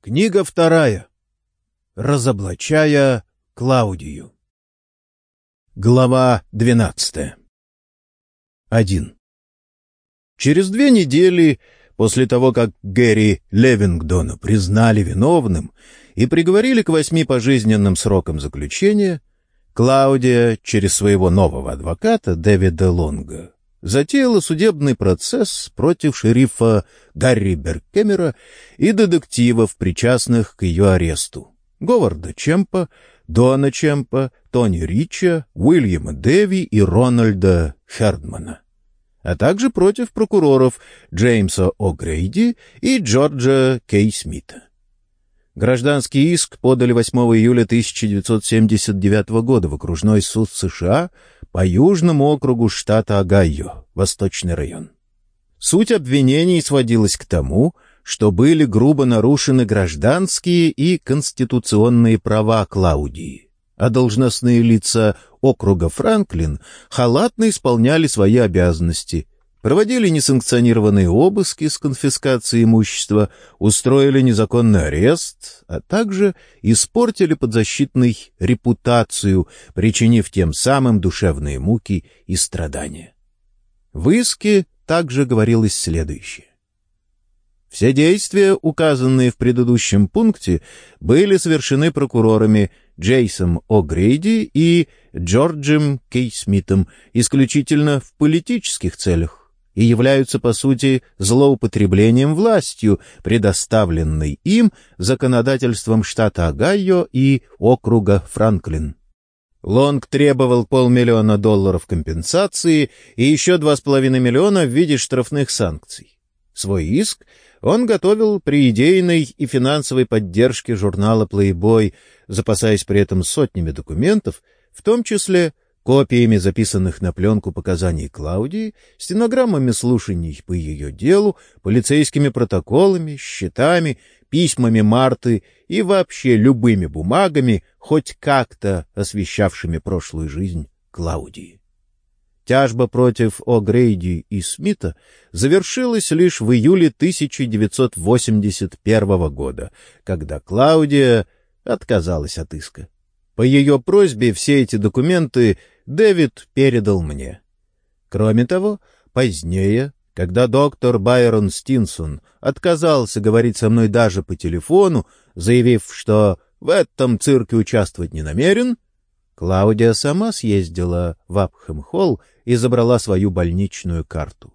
Книга вторая. Разоблачая Клаудию. Глава двенадцатая. Один. Через две недели после того, как Гэри Левингдона признали виновным и приговорили к восьми пожизненным срокам заключения, Клаудия через своего нового адвоката Дэвида Лонга затеяла судебный процесс против шерифа Гарри Беркемера и детективов, причастных к ее аресту. Говарда Чемпа, Дона Чемпа, Тони Рича, Уильяма Дэви и Рональда Хердмана, а также против прокуроров Джеймса О'Грейди и Джорджа Кей Смита. Гражданский иск подали 8 июля 1979 года в окружной суд США по Южному округу штата Огайо, Восточный район. Суть обвинений сводилась к тому, что были грубо нарушены гражданские и конституционные права Клаудии, а должностные лица округа Франклин халатно исполняли свои обязанности – проводили несанкционированные обыски с конфискацией имущества, устроили незаконный арест, а также испортили подзащитной репутацию, причинив тем самым душевные муки и страдания. В иске также говорилось следующее. Все действия, указанные в предыдущем пункте, были совершены прокурорами Джейсом О'Грейди и Джорджем Кейсмитом исключительно в политических целях и являются, по сути, злоупотреблением властью, предоставленной им законодательством штата Огайо и округа Франклин. Лонг требовал полмиллиона долларов компенсации и еще два с половиной миллиона в виде штрафных санкций. Свой иск он готовил при идейной и финансовой поддержке журнала Playboy, запасаясь при этом сотнями документов, в том числе копиями записанных на пленку показаний Клаудии, стенограммами слушаний по ее делу, полицейскими протоколами, счетами, письмами Марты и вообще любыми бумагами, хоть как-то освещавшими прошлую жизнь Клаудии. Тяжба против О'Грейди и Смита завершилась лишь в июле 1981 года, когда Клаудия отказалась от иска. По ее просьбе все эти документы Дэвид передал мне. Кроме того, позднее, когда доктор Байрон Стинсон отказался говорить со мной даже по телефону, заявив, что в этом цирке участвовать не намерен, Клаудия сама съездила в Апхэм-холл и забрала свою больничную карту.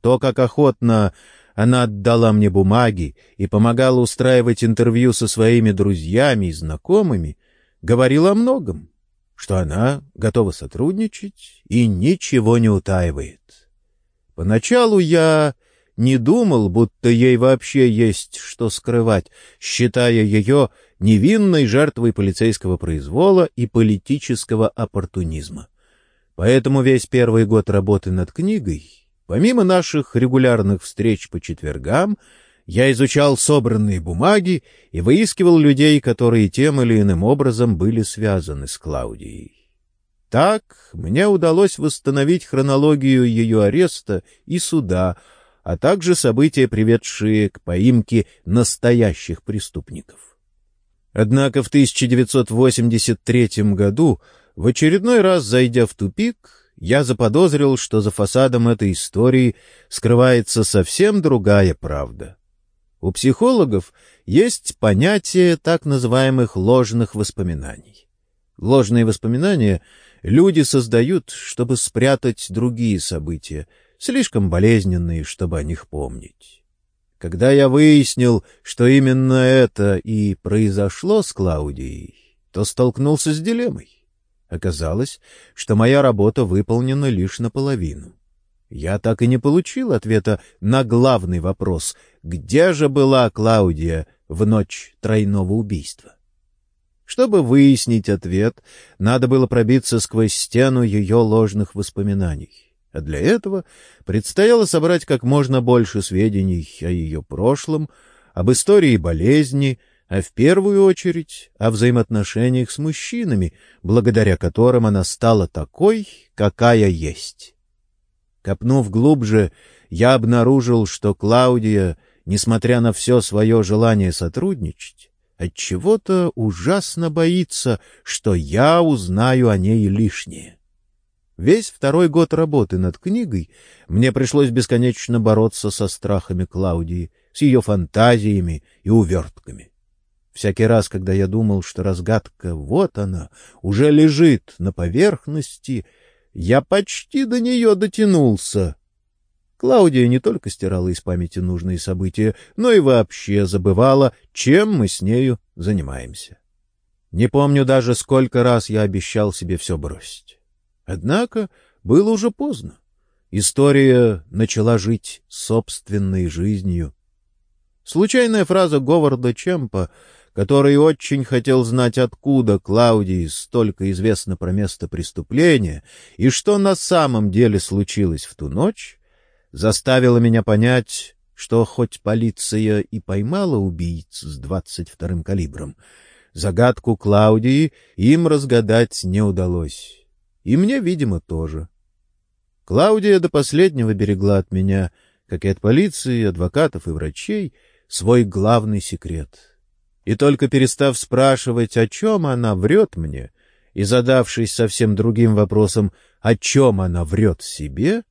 То, как охотно она отдала мне бумаги и помогала устраивать интервью со своими друзьями и знакомыми, говорило о многом что она готова сотрудничать и ничего не утаивает. Поначалу я не думал, будто ей вообще есть что скрывать, считая ее невинной жертвой полицейского произвола и политического оппортунизма. Поэтому весь первый год работы над книгой, помимо наших регулярных встреч по четвергам, я изучал собранные бумаги и выискивал людей, которые тем или иным образом были связаны с Клаудией. Так мне удалось восстановить хронологию ее ареста и суда, а также события, приведшие к поимке настоящих преступников. Однако в 1983 году, в очередной раз зайдя в тупик, я заподозрил, что за фасадом этой истории скрывается совсем другая правда — у психологов есть понятие так называемых ложных воспоминаний. Ложные воспоминания люди создают, чтобы спрятать другие события, слишком болезненные, чтобы о них помнить. Когда я выяснил, что именно это и произошло с Клаудией, то столкнулся с дилеммой. Оказалось, что моя работа выполнена лишь наполовину. Я так и не получил ответа на главный вопрос, где же была Клаудия в ночь тройного убийства. Чтобы выяснить ответ, надо было пробиться сквозь стену ее ложных воспоминаний. А для этого предстояло собрать как можно больше сведений о ее прошлом, об истории болезни, а в первую очередь о взаимоотношениях с мужчинами, благодаря которым она стала такой, какая есть. Копнув глубже, я обнаружил, что Клаудия несмотря на все свое желание сотрудничать, от чего то ужасно боится, что я узнаю о ней лишнее. Весь второй год работы над книгой мне пришлось бесконечно бороться со страхами Клаудии, с ее фантазиями и увертками. Всякий раз, когда я думал, что разгадка вот она, уже лежит на поверхности, я почти до нее дотянулся. Клаудия не только стирала из памяти нужные события, но и вообще забывала, чем мы с нею занимаемся. Не помню даже, сколько раз я обещал себе все бросить. Однако было уже поздно. История начала жить собственной жизнью. Случайная фраза Говарда Чемпа, который очень хотел знать, откуда Клаудии столько известно про место преступления и что на самом деле случилось в ту ночь, заставила меня понять, что хоть полиция и поймала убийц с двадцать вторым калибром, загадку Клаудии им разгадать не удалось. И мне, видимо, тоже. Клаудия до последнего берегла от меня, как и от полиции, адвокатов и врачей, свой главный секрет. И только перестав спрашивать, о чем она врет мне, и задавшись совсем другим вопросом, о чем она врет себе,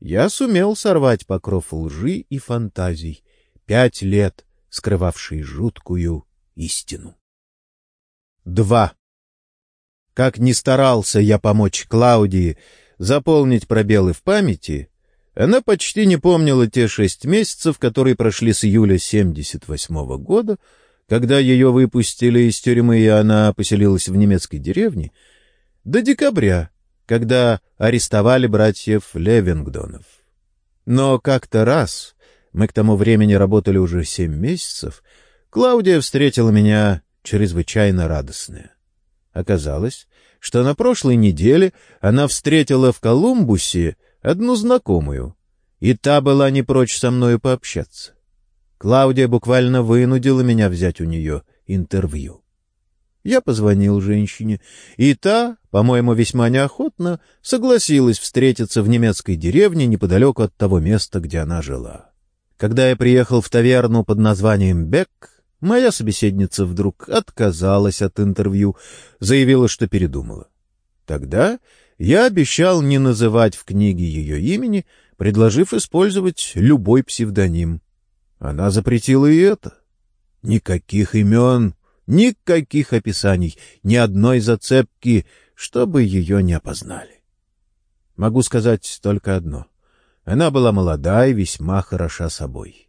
я сумел сорвать покров лжи и фантазий, пять лет скрывавший жуткую истину. Два. Как ни старался я помочь Клаудии заполнить пробелы в памяти, она почти не помнила те шесть месяцев, которые прошли с июля 78 -го года, когда ее выпустили из тюрьмы, и она поселилась в немецкой деревне, до декабря, когда арестовали братьев Левингдонов. Но как-то раз, мы к тому времени работали уже семь месяцев, Клаудия встретила меня чрезвычайно радостная. Оказалось, что на прошлой неделе она встретила в Колумбусе одну знакомую, и та была не прочь со мною пообщаться. Клаудия буквально вынудила меня взять у нее интервью. Я позвонил женщине, и та, по-моему, весьма неохотно, согласилась встретиться в немецкой деревне неподалеку от того места, где она жила. Когда я приехал в таверну под названием «Бек», Моя собеседница вдруг отказалась от интервью, заявила, что передумала. Тогда я обещал не называть в книге ее имени, предложив использовать любой псевдоним. Она запретила и это. Никаких имен, никаких описаний, ни одной зацепки, чтобы ее не опознали. Могу сказать только одно. Она была молода и весьма хороша собой.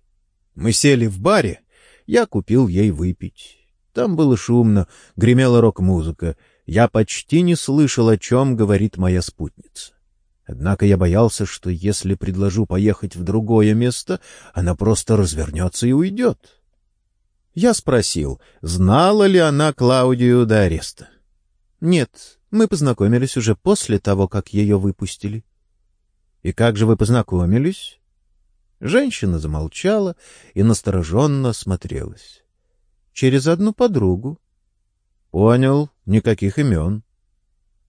Мы сели в баре, я купил ей выпить. Там было шумно, гремела рок-музыка. Я почти не слышал, о чем говорит моя спутница. Однако я боялся, что если предложу поехать в другое место, она просто развернется и уйдет. Я спросил, знала ли она Клаудию до ареста. — Нет, мы познакомились уже после того, как ее выпустили. — И как же вы познакомились? Женщина замолчала и настороженно смотрелась. Через одну подругу. Понял, никаких имен.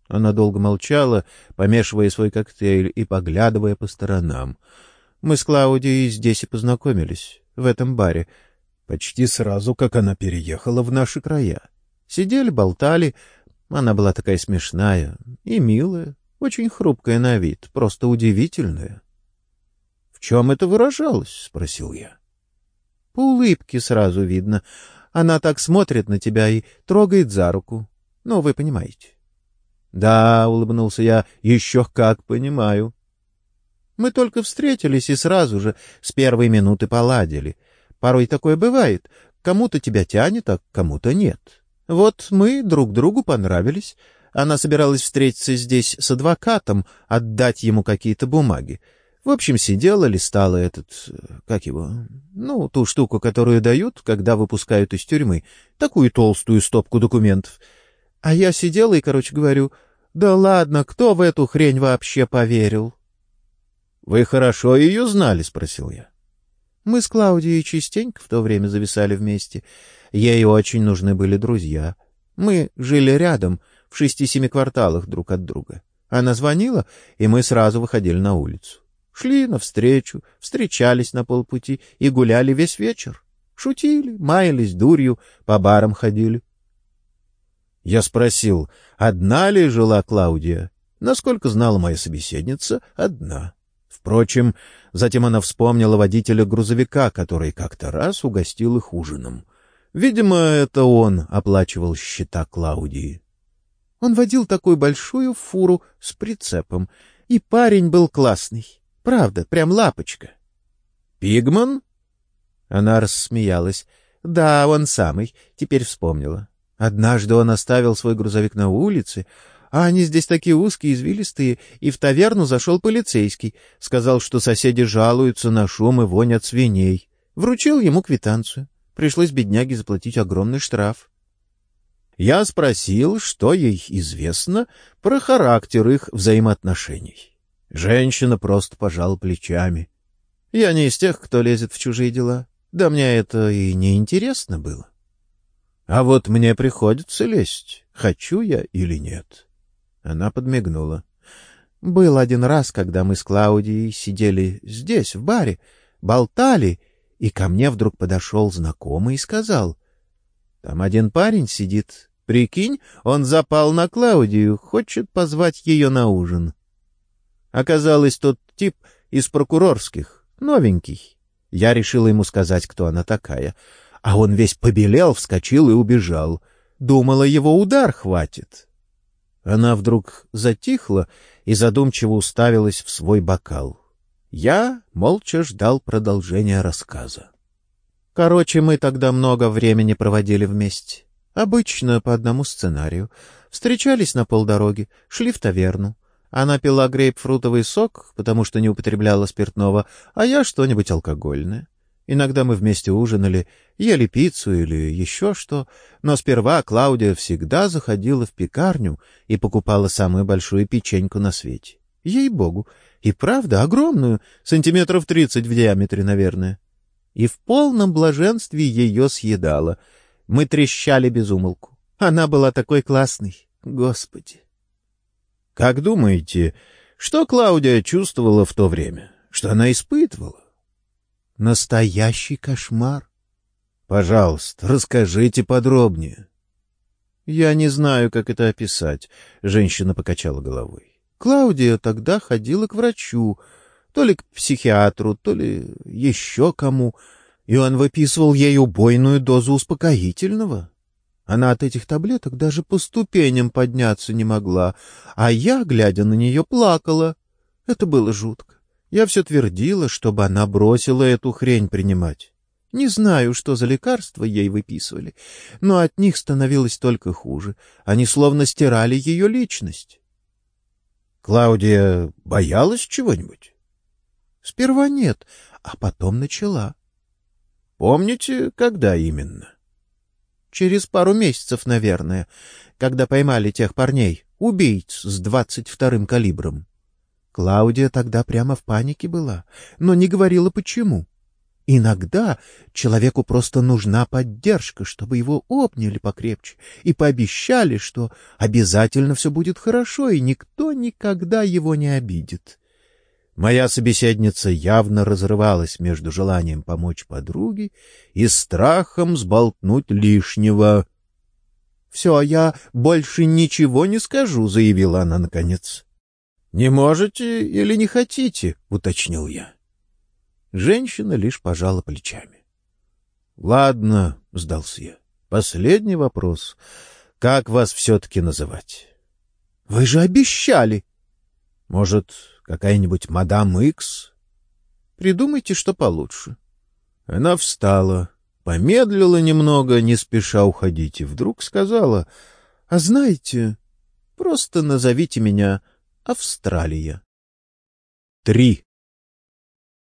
Она долго молчала, помешивая свой коктейль и поглядывая по сторонам. Мы с Клаудией здесь и познакомились, в этом баре, почти сразу, как она переехала в наши края. Сидели, болтали. Она была такая смешная и милая, очень хрупкая на вид, просто удивительная. В чем это выражалось? — спросил я. — По улыбке сразу видно. Она так смотрит на тебя и трогает за руку. Ну, вы понимаете. — Да, — улыбнулся я, — еще как понимаю. Мы только встретились и сразу же с первой минуты поладили. Порой такое бывает. Кому-то тебя тянет, а кому-то нет. Вот мы друг другу понравились. Она собиралась встретиться здесь с адвокатом, отдать ему какие-то бумаги. В общем, сидела, листала этот... Как его? Ну, ту штуку, которую дают, когда выпускают из тюрьмы. Такую толстую стопку документов. А я сидела и, короче, говорю, «Да ладно, кто в эту хрень вообще поверил?» «Вы хорошо ее знали?» — спросил я. Мы с Клаудией частенько в то время зависали вместе. Ей очень нужны были друзья. Мы жили рядом, в шести-семи кварталах друг от друга. Она звонила, и мы сразу выходили на улицу. Шли навстречу, встречались на полпути и гуляли весь вечер. Шутили, маялись дурью, по барам ходили. Я спросил, одна ли жила Клаудия? Насколько знала моя собеседница, одна. Впрочем, затем она вспомнила водителя грузовика, который как-то раз угостил их ужином. Видимо, это он оплачивал счета Клаудии. Он водил такую большую фуру с прицепом, и парень был классный. Правда, прям лапочка. «Пигман?» Она рассмеялась. «Да, он самый. Теперь вспомнила. Однажды он оставил свой грузовик на улице, а они здесь такие узкие, извилистые, и в таверну зашел полицейский. Сказал, что соседи жалуются на шум и вонь от свиней. Вручил ему квитанцию. Пришлось бедняге заплатить огромный штраф. Я спросил, что ей известно про характер их взаимоотношений. Женщина просто пожала плечами. Я не из тех, кто лезет в чужие дела. Да мне это и не интересно было. А вот мне приходится лезть, хочу я или нет. Она подмигнула. Был один раз, когда мы с Клаудией сидели здесь, в баре, болтали, и ко мне вдруг подошел знакомый и сказал, «Там один парень сидит. Прикинь, он запал на Клаудию, хочет позвать ее на ужин». Оказалось, тот тип из прокурорских, новенький. Я решила ему сказать, кто она такая. А он весь побелел, вскочил и убежал. Думала, его удар хватит. Она вдруг затихла и задумчиво уставилась в свой бокал. Я молча ждал продолжения рассказа. Короче, мы тогда много времени проводили вместе. Обычно по одному сценарию. Встречались на полдороги, шли в таверну. Она пила грейпфрутовый сок, потому что не употребляла спиртного, а я что-нибудь алкогольное. Иногда мы вместе ужинали, ели пиццу или еще что, но сперва Клаудия всегда заходила в пекарню и покупала самую большую печеньку на свете. Ей-богу, и правда огромную, сантиметров тридцать в диаметре, наверное. И в полном блаженстве ее съедала. Мы трещали без умолку. Она была такой классной, господи. Как думаете, что Клаудия чувствовала в то время? Что она испытывала? Настоящий кошмар. Пожалуйста, расскажите подробнее. Я не знаю, как это описать, женщина покачала головой. Клаудия тогда ходила к врачу, то ли к психиатру, то ли еще кому, и он выписывал ей убойную дозу успокоительного. Она от этих таблеток даже по ступеням подняться не могла, а я, глядя на нее, плакала. Это было жутко. Я все твердила, чтобы она бросила эту хрень принимать. Не знаю, что за лекарства ей выписывали, но от них становилось только хуже. Они словно стирали ее личность. Клаудия боялась чего-нибудь? Сперва нет, а потом начала. Помните, когда именно? Через пару месяцев, наверное, когда поймали тех парней, убийц с двадцать вторым калибром. Клаудия тогда прямо в панике была, но не говорила почему. Иногда человеку просто нужна поддержка, чтобы его обняли покрепче и пообещали, что обязательно все будет хорошо, и никто никогда его не обидит. Моя собеседница явно разрывалась между желанием помочь подруге и страхом сболтнуть лишнего. — Все, я больше ничего не скажу, — заявила она наконец. — Не можете или не хотите? — уточнил я. Женщина лишь пожала плечами. — Ладно, — сдался я. — Последний вопрос. Как вас все-таки называть? — Вы же обещали. — Может, Какая-нибудь мадам Икс? Придумайте, что получше. Она встала, помедлила немного, не спеша уходить, и вдруг сказала, — А знаете, просто назовите меня Австралия. Три.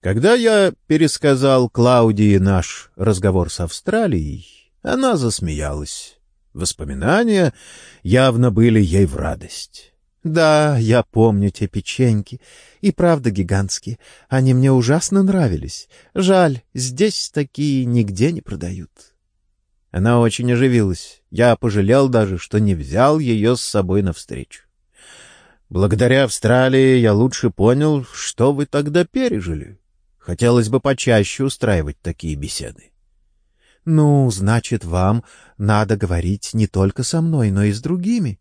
Когда я пересказал Клаудии наш разговор с Австралией, она засмеялась. Воспоминания явно были ей в радость. Да, я помню те печеньки. И правда гигантские. Они мне ужасно нравились. Жаль, здесь такие нигде не продают. Она очень оживилась. Я пожалел даже, что не взял ее с собой навстречу. Благодаря Австралии я лучше понял, что вы тогда пережили. Хотелось бы почаще устраивать такие беседы. Ну, значит, вам надо говорить не только со мной, но и с другими.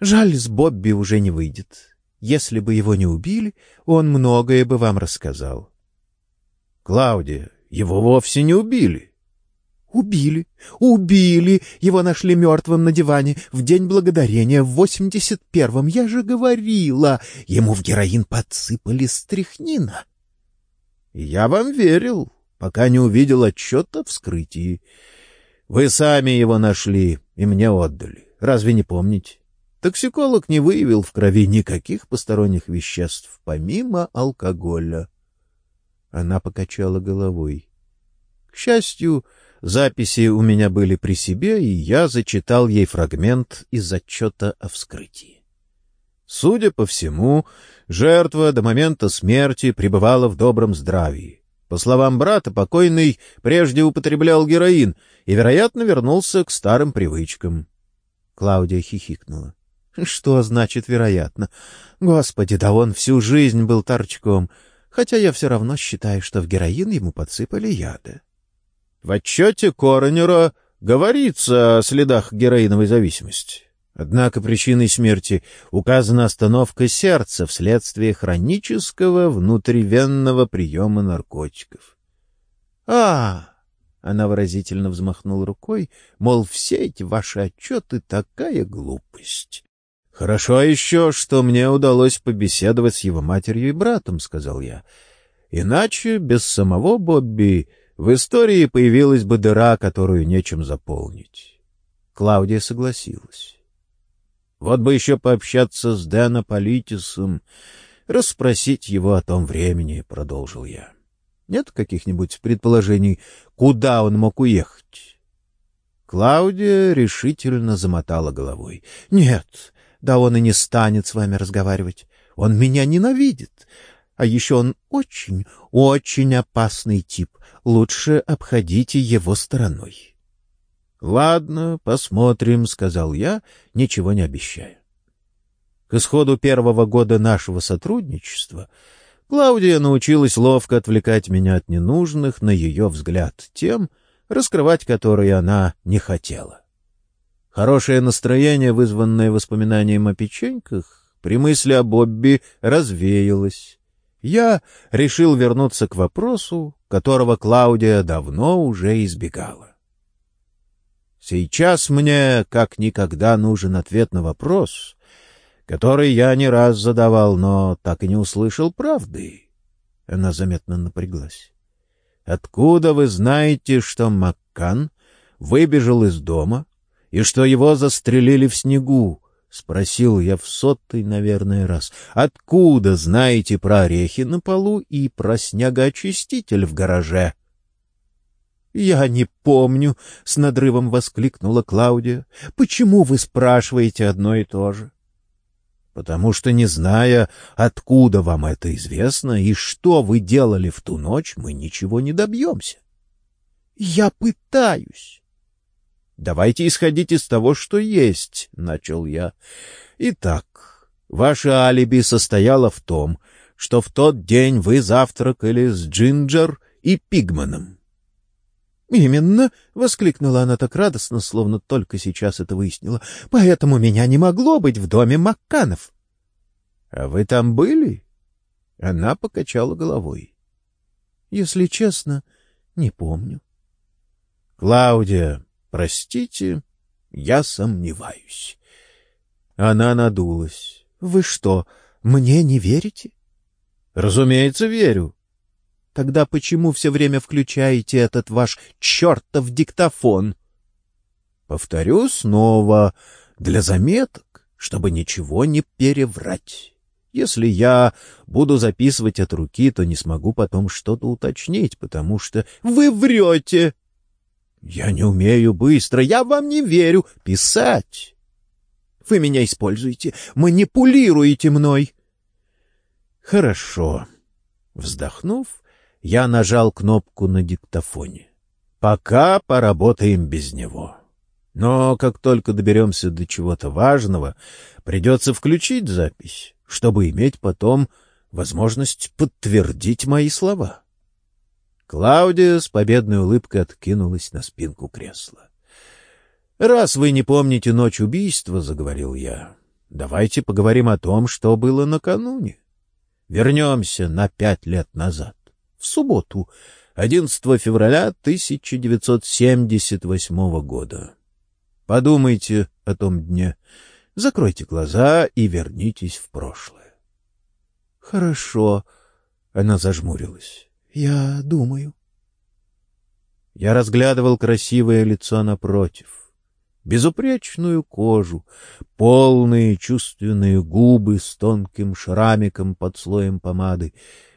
Жаль, с Бобби уже не выйдет. Если бы его не убили, он многое бы вам рассказал. Клаудия, его вовсе не убили. Убили, убили. Его нашли мертвым на диване в день благодарения в восемьдесят первом. Я же говорила, ему в героин подсыпали стряхнина. Я вам верил, пока не увидел отчет о вскрытии. Вы сами его нашли и мне отдали. Разве не помните? Токсиколог не выявил в крови никаких посторонних веществ, помимо алкоголя. Она покачала головой. К счастью, записи у меня были при себе, и я зачитал ей фрагмент из отчета о вскрытии. Судя по всему, жертва до момента смерти пребывала в добром здравии. По словам брата, покойный прежде употреблял героин и, вероятно, вернулся к старым привычкам. Клаудия хихикнула. — Что значит «вероятно»? Господи, да он всю жизнь был торчком, хотя я все равно считаю, что в героин ему подсыпали яды. В отчете Коронера говорится о следах героиновой зависимости. Однако причиной смерти указана остановка сердца вследствие хронического внутривенного приема наркотиков. А, она выразительно взмахнула рукой, мол, все эти ваши отчеты — такая глупость. — Хорошо еще, что мне удалось побеседовать с его матерью и братом, — сказал я. — Иначе без самого Бобби в истории появилась бы дыра, которую нечем заполнить. Клаудия согласилась. Вот бы еще пообщаться с Дэна Политисом, расспросить его о том времени, — продолжил я. Нет каких-нибудь предположений, куда он мог уехать? Клаудия решительно замотала головой. — Нет, да он и не станет с вами разговаривать. Он меня ненавидит. А еще он очень, очень опасный тип. Лучше обходите его стороной. «Ладно, посмотрим», — сказал я, ничего не обещая. К исходу первого года нашего сотрудничества Клаудия научилась ловко отвлекать меня от ненужных, на ее взгляд, тем, раскрывать которые она не хотела. Хорошее настроение, вызванное воспоминанием о печеньках, при мысли о Бобби развеялось. Я решил вернуться к вопросу, которого Клаудия давно уже избегала. Сейчас мне как никогда нужен ответ на вопрос, который я не раз задавал, но так и не услышал правды. Она заметно напряглась. Откуда вы знаете, что Маккан выбежал из дома и что его застрелили в снегу? — спросил я в сотый, наверное, раз. — Откуда знаете про орехи на полу и про снегоочиститель в гараже? — «Я не помню», — с надрывом воскликнула Клаудия. «Почему вы спрашиваете одно и то же?» «Потому что, не зная, откуда вам это известно и что вы делали в ту ночь, мы ничего не добьемся». «Я пытаюсь». «Давайте исходить из того, что есть», — начал я. «Итак, ваше алиби состояло в том, что в тот день вы завтракали с Джинджер и Пигманом. «Именно!» — воскликнула она так радостно, словно только сейчас это выяснила. «Поэтому меня не могло быть в доме Макканов». «А вы там были?» Она покачала головой. «Если честно, не помню». «Клаудия, простите, я сомневаюсь». Она надулась. «Вы что, мне не верите?» «Разумеется, верю. Тогда почему все время включаете этот ваш чертов диктофон? Повторю снова, для заметок, чтобы ничего не переврать. Если я буду записывать от руки, то не смогу потом что-то уточнить, потому что вы врете. Я не умею быстро, я вам не верю. Писать. Вы меня используете, манипулируете мной. Хорошо. Вздохнув, я нажал кнопку на диктофоне. Пока поработаем без него. Но как только доберемся до чего-то важного, придется включить запись, чтобы иметь потом возможность подтвердить мои слова. Клаудия с победной улыбкой откинулась на спинку кресла. — Раз вы не помните ночь убийства, — заговорил я, — давайте поговорим о том, что было накануне. Вернемся на пять лет назад, в субботу, 11 февраля 1978 года. Подумайте о том дне, закройте глаза и вернитесь в прошлое. — Хорошо, — она зажмурилась. — Я думаю. Я разглядывал красивое лицо напротив, безупречную кожу, полные чувственные губы с тонким шрамиком под слоем помады,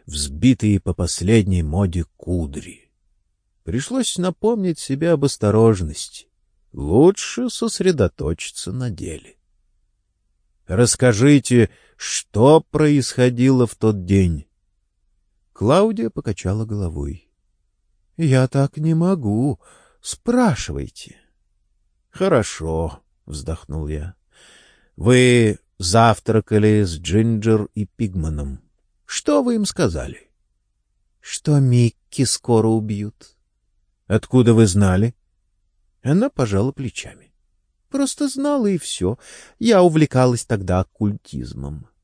взбитые по последней моде кудри. Пришлось напомнить себе об осторожности. Лучше сосредоточиться на деле. Расскажите, что происходило в тот день? Клаудия покачала головой. — Я так не могу. Спрашивайте. — Хорошо, — вздохнул я. — Вы завтракали с Джинджер и Пигманом. Что вы им сказали? — Что Микки скоро убьют. — Откуда вы знали? Она пожала плечами. — Просто знала, и все. Я увлекалась тогда оккультизмом. —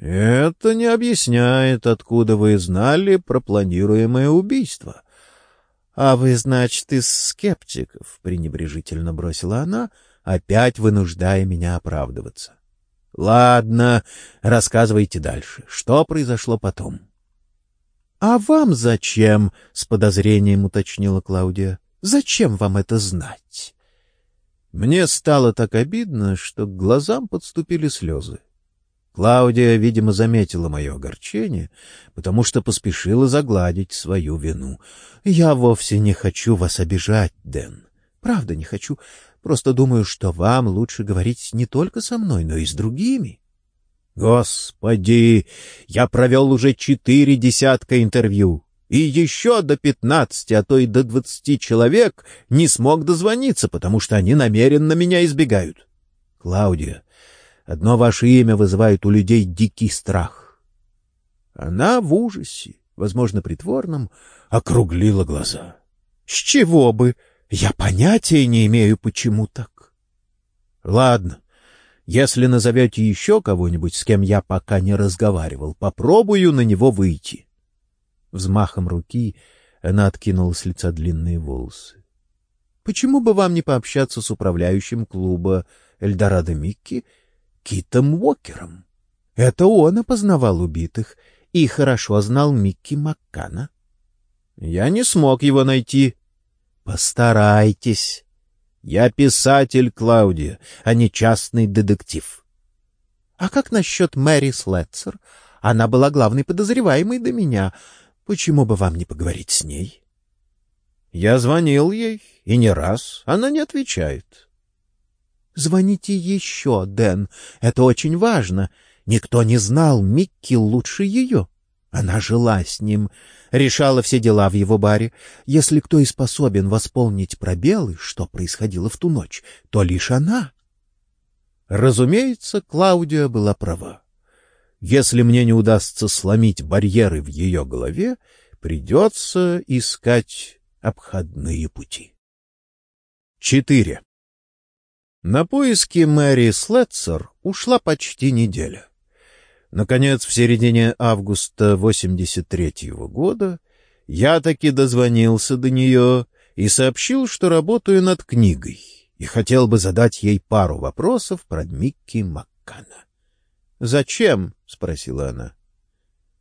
Это не объясняет, откуда вы знали про планируемое убийство. — А вы, значит, из скептиков, — пренебрежительно бросила она, опять вынуждая меня оправдываться. — Ладно, рассказывайте дальше. Что произошло потом? — А вам зачем? — с подозрением уточнила Клаудия. — Зачем вам это знать? Мне стало так обидно, что к глазам подступили слезы. Клаудия, видимо, заметила мое огорчение, потому что поспешила загладить свою вину. — Я вовсе не хочу вас обижать, Дэн. Правда не хочу. Просто думаю, что вам лучше говорить не только со мной, но и с другими. Господи, я провел уже четыре десятка интервью, и еще до пятнадцати, а то и до двадцати человек не смог дозвониться, потому что они намеренно меня избегают. Клаудия, одно ваше имя вызывает у людей дикий страх. Она в ужасе, возможно, притворном, округлила глаза. — С чего бы? Я понятия не имею, почему так. — Ладно, если назовете еще кого-нибудь, с кем я пока не разговаривал, попробую на него выйти. Взмахом руки она откинула с лица длинные волосы. — Почему бы вам не пообщаться с управляющим клуба Эльдорадо Микки Китом Уокером? Это он опознавал убитых и хорошо знал Микки Маккана. — Я не смог его найти, Постарайтесь. Я писатель, Клаудия, а не частный детектив. А как насчет Мэри Слетцер? Она была главной подозреваемой до меня. Почему бы вам не поговорить с ней? Я звонил ей, и не раз. Она не отвечает. Звоните еще, Дэн. Это очень важно. Никто не знал Микки лучше ее. Она жила с ним, решала все дела в его баре. Если кто и способен восполнить пробелы, что происходило в ту ночь, то лишь она. Разумеется, Клаудия была права. Если мне не удастся сломить барьеры в ее голове, придется искать обходные пути. 4. На поиски Мэри Слетцер ушла почти неделя. Наконец, в середине августа 83-го года я таки дозвонился до нее и сообщил, что работаю над книгой и хотел бы задать ей пару вопросов про Микки Маккана. «Зачем?» — спросила она.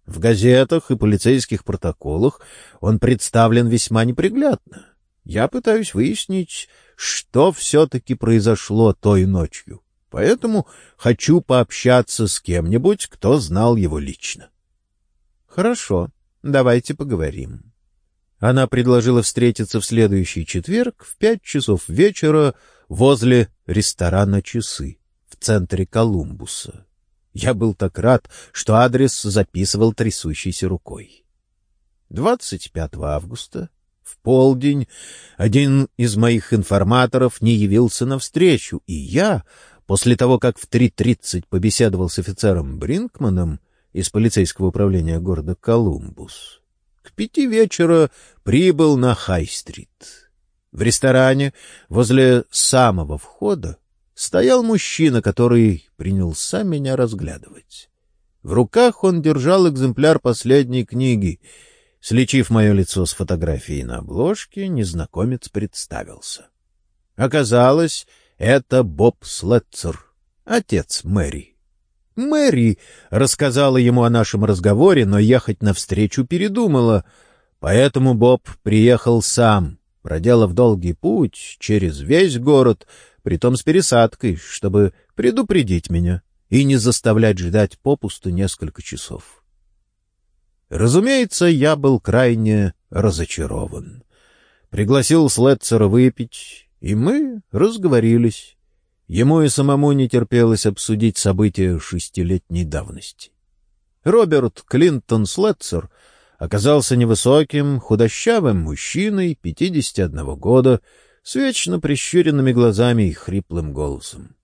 В газетах и полицейских протоколах он представлен весьма неприглядно. Я пытаюсь выяснить, что все-таки произошло той ночью поэтому хочу пообщаться с кем-нибудь, кто знал его лично. — Хорошо, давайте поговорим. Она предложила встретиться в следующий четверг в пять часов вечера возле ресторана «Часы» в центре Колумбуса. Я был так рад, что адрес записывал трясущейся рукой. 25 августа В полдень один из моих информаторов не явился навстречу, и я, после того, как в 3.30 побеседовал с офицером Бринкманом из полицейского управления города Колумбус, к пяти вечера прибыл на Хай-стрит. В ресторане возле самого входа стоял мужчина, который принялся меня разглядывать. В руках он держал экземпляр последней книги. Слечив мое лицо с фотографией на обложке, незнакомец представился. Оказалось, это Боб Слетцер, отец Мэри. Мэри рассказала ему о нашем разговоре, но ехать навстречу передумала, поэтому Боб приехал сам, проделав долгий путь через весь город — притом с пересадкой, чтобы предупредить меня и не заставлять ждать попусту несколько часов. Разумеется, я был крайне разочарован. Пригласил Слетцера выпить, и мы разговорились. Ему и самому не терпелось обсудить события шестилетней давности. Роберт Клинтон Слетцер оказался невысоким, худощавым мужчиной 51 года, с вечно прищуренными глазами и хриплым голосом.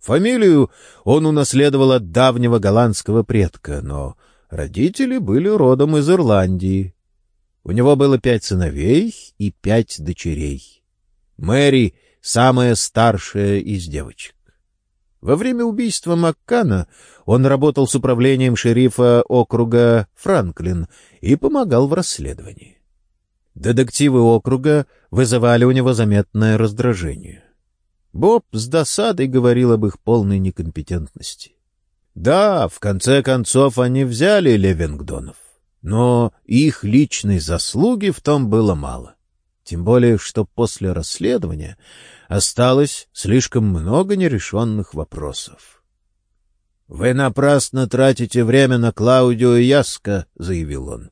Фамилию он унаследовал от давнего голландского предка, но родители были родом из Ирландии. У него было пять сыновей и пять дочерей. Мэри — самая старшая из девочек. Во время убийства Маккана он работал с управлением шерифа округа Франклин и помогал в расследовании. Детективы округа вызывали у него заметное раздражение. Боб с досадой говорил об их полной некомпетентности. Да, в конце концов они взяли Левингдонов, но их личной заслуги в том было мало. Тем более, что после расследования осталось слишком много нерешенных вопросов. — Вы напрасно тратите время на Клаудио и Яска, — заявил он.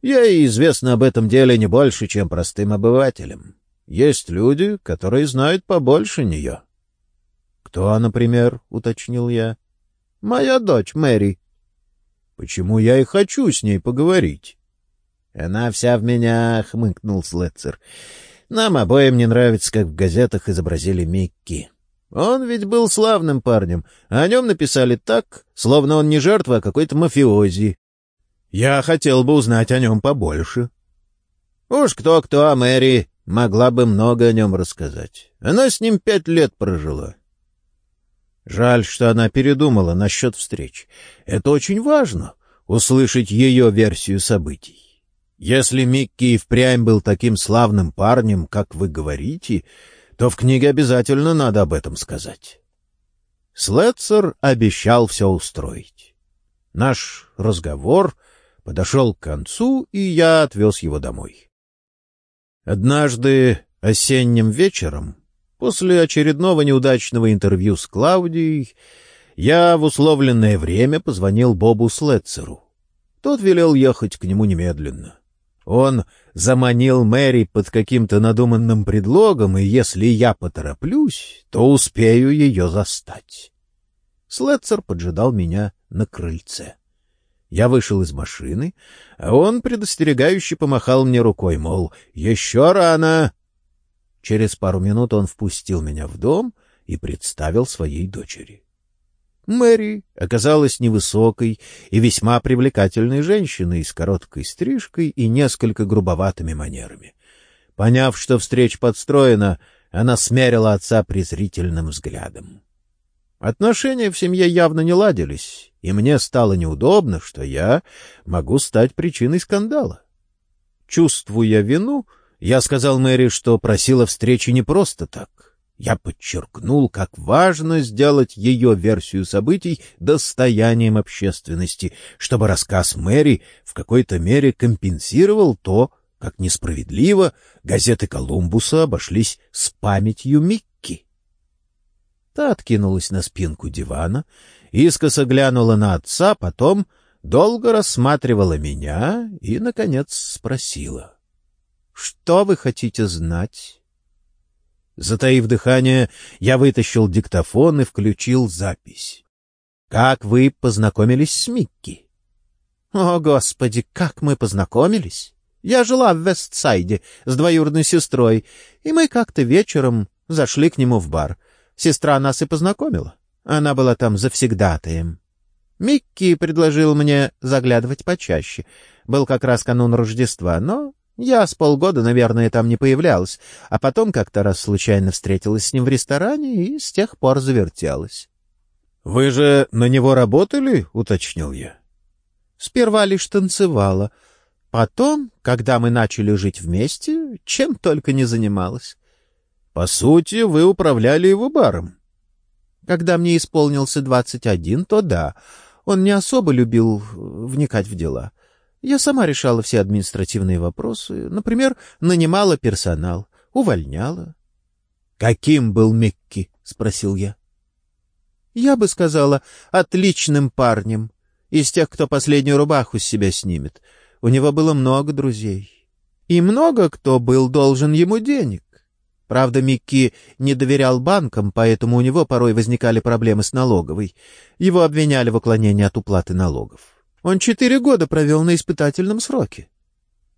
Ей известно об этом деле не больше, чем простым обывателям. Есть люди, которые знают побольше нее. — Кто, например? — уточнил я. — Моя дочь Мэри. — Почему я и хочу с ней поговорить? — Она вся в меня, — хмыкнул Слетцер. — Нам обоим не нравится, как в газетах изобразили Микки. Он ведь был славным парнем, а о нем написали так, словно он не жертва, а какой-то мафиози. Я хотел бы узнать о нем побольше. Уж кто-кто, а Мэри могла бы много о нем рассказать. Она с ним пять лет прожила. Жаль, что она передумала насчет встреч. Это очень важно — услышать ее версию событий. Если Микки и впрямь был таким славным парнем, как вы говорите, то в книге обязательно надо об этом сказать. Слетцер обещал все устроить. Наш разговор — подошел к концу, и я отвез его домой. Однажды осенним вечером, после очередного неудачного интервью с Клаудией, я в условленное время позвонил Бобу Слетцеру. Тот велел ехать к нему немедленно. Он заманил Мэри под каким-то надуманным предлогом, и если я потороплюсь, то успею ее застать. Слетцер поджидал меня на крыльце. Я вышел из машины, а он предостерегающе помахал мне рукой, мол, еще рано. Через пару минут он впустил меня в дом и представил своей дочери. Мэри оказалась невысокой и весьма привлекательной женщиной с короткой стрижкой и несколько грубоватыми манерами. Поняв, что встреча подстроена, она смерила отца презрительным взглядом. Отношения в семье явно не ладились, и мне стало неудобно, что я могу стать причиной скандала. Чувствуя вину, я сказал Мэри, что просила встречи не просто так. Я подчеркнул, как важно сделать ее версию событий достоянием общественности, чтобы рассказ Мэри в какой-то мере компенсировал то, как несправедливо газеты Колумбуса обошлись с памятью Микки. Та откинулась на спинку дивана, искоса глянула на отца, потом долго рассматривала меня и, наконец, спросила. — Что вы хотите знать? Затаив дыхание, я вытащил диктофон и включил запись. — Как вы познакомились с Микки? — О, Господи, как мы познакомились! Я жила в Вестсайде с двоюродной сестрой, и мы как-то вечером зашли к нему в бар. Сестра нас и познакомила. Она была там завсегдатаем. Микки предложил мне заглядывать почаще. Был как раз канун Рождества, но я с полгода, наверное, там не появлялась, а потом как-то раз случайно встретилась с ним в ресторане и с тех пор завертелась. — Вы же на него работали? — уточнил я. — Сперва лишь танцевала. Потом, когда мы начали жить вместе, чем только не занималась. — По сути, вы управляли его баром. Когда мне исполнился двадцать один, то да — он не особо любил вникать в дела. Я сама решала все административные вопросы. Например, нанимала персонал, увольняла. — Каким был Микки? — спросил я. — Я бы сказала, отличным парнем. Из тех, кто последнюю рубаху с себя снимет. У него было много друзей. И много кто был должен ему денег. Правда, Микки не доверял банкам, поэтому у него порой возникали проблемы с налоговой. Его обвиняли в уклонении от уплаты налогов. Он четыре года провел на испытательном сроке.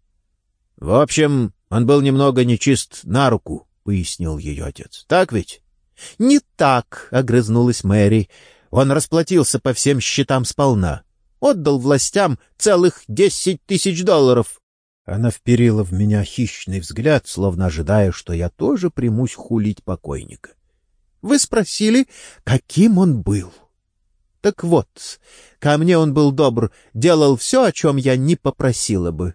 — В общем, он был немного нечист на руку, — пояснил ее отец. — Так ведь? — Не так, — огрызнулась Мэри. Он расплатился по всем счетам сполна. Отдал властям целых десять тысяч долларов. Она вперила в меня хищный взгляд, словно ожидая, что я тоже примусь хулить покойника. — Вы спросили, каким он был? — Так вот, ко мне он был добр, делал все, о чем я не попросила бы.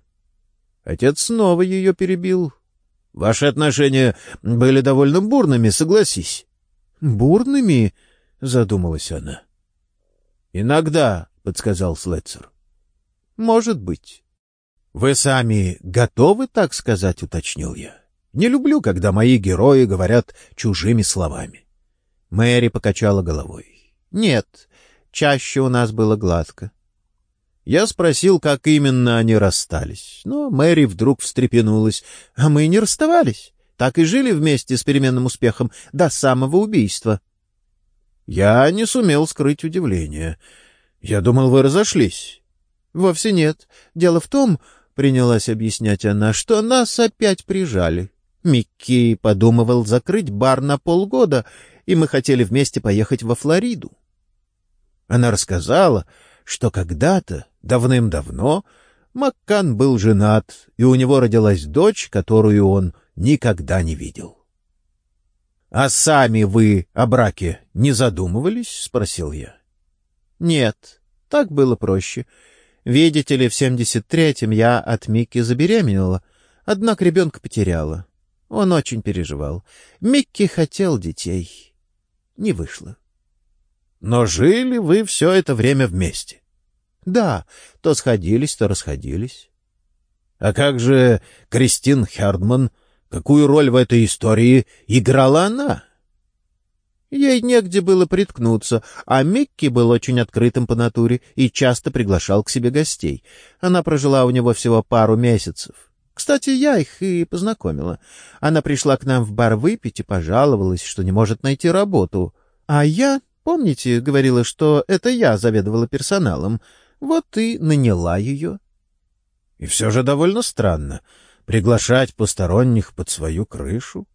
Отец снова ее перебил. — Ваши отношения были довольно бурными, согласись. — Бурными? — задумалась она. — Иногда, — подсказал Слетцер. — Может быть. «Вы сами готовы так сказать?» — уточнил я. «Не люблю, когда мои герои говорят чужими словами». Мэри покачала головой. «Нет, чаще у нас было гладко». Я спросил, как именно они расстались, но Мэри вдруг встрепенулась. «А мы не расставались. Так и жили вместе с переменным успехом до самого убийства». Я не сумел скрыть удивление. Я думал, вы разошлись. «Вовсе нет. Дело в том, — принялась объяснять она, — что нас опять прижали. Микки подумывал закрыть бар на полгода, и мы хотели вместе поехать во Флориду. Она рассказала, что когда-то, давным-давно, Маккан был женат, и у него родилась дочь, которую он никогда не видел. — А сами вы о браке не задумывались? — спросил я. — Нет, так было проще. Видите ли, в 73-м я от Микки забеременела, однако ребенка потеряла. Он очень переживал. Микки хотел детей. Не вышло. Но жили вы все это время вместе? Да, то сходились, то расходились. А как же Кристин Хердман? Какую роль в этой истории играла она? Ей негде было приткнуться, а Микки был очень открытым по натуре и часто приглашал к себе гостей. Она прожила у него всего пару месяцев. Кстати, я их и познакомила. Она пришла к нам в бар выпить и пожаловалась, что не может найти работу. А я, помните, говорила, что это я заведовала персоналом. Вот и наняла ее. И все же довольно странно приглашать посторонних под свою крышу.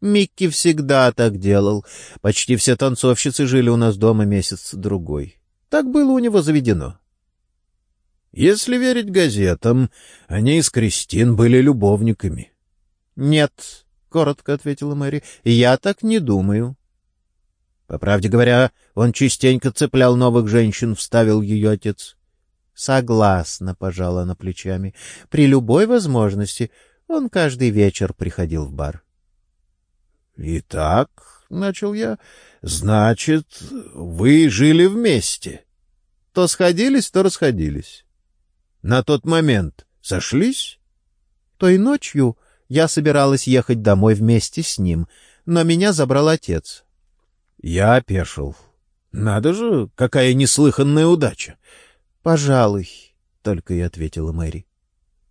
Микки всегда так делал. Почти все танцовщицы жили у нас дома месяц-другой. Так было у него заведено. Если верить газетам, они с Кристин были любовниками. — Нет, — коротко ответила Мэри, — я так не думаю. По правде говоря, он частенько цеплял новых женщин, — вставил ее отец. — Согласна, — пожала она плечами. При любой возможности он каждый вечер приходил в бар. — Итак, — начал я, — значит, вы жили вместе. То сходились, то расходились. На тот момент сошлись? Той ночью я собиралась ехать домой вместе с ним, но меня забрал отец. Я опешил. Надо же, какая неслыханная удача. — Пожалуй, — только и ответила Мэри.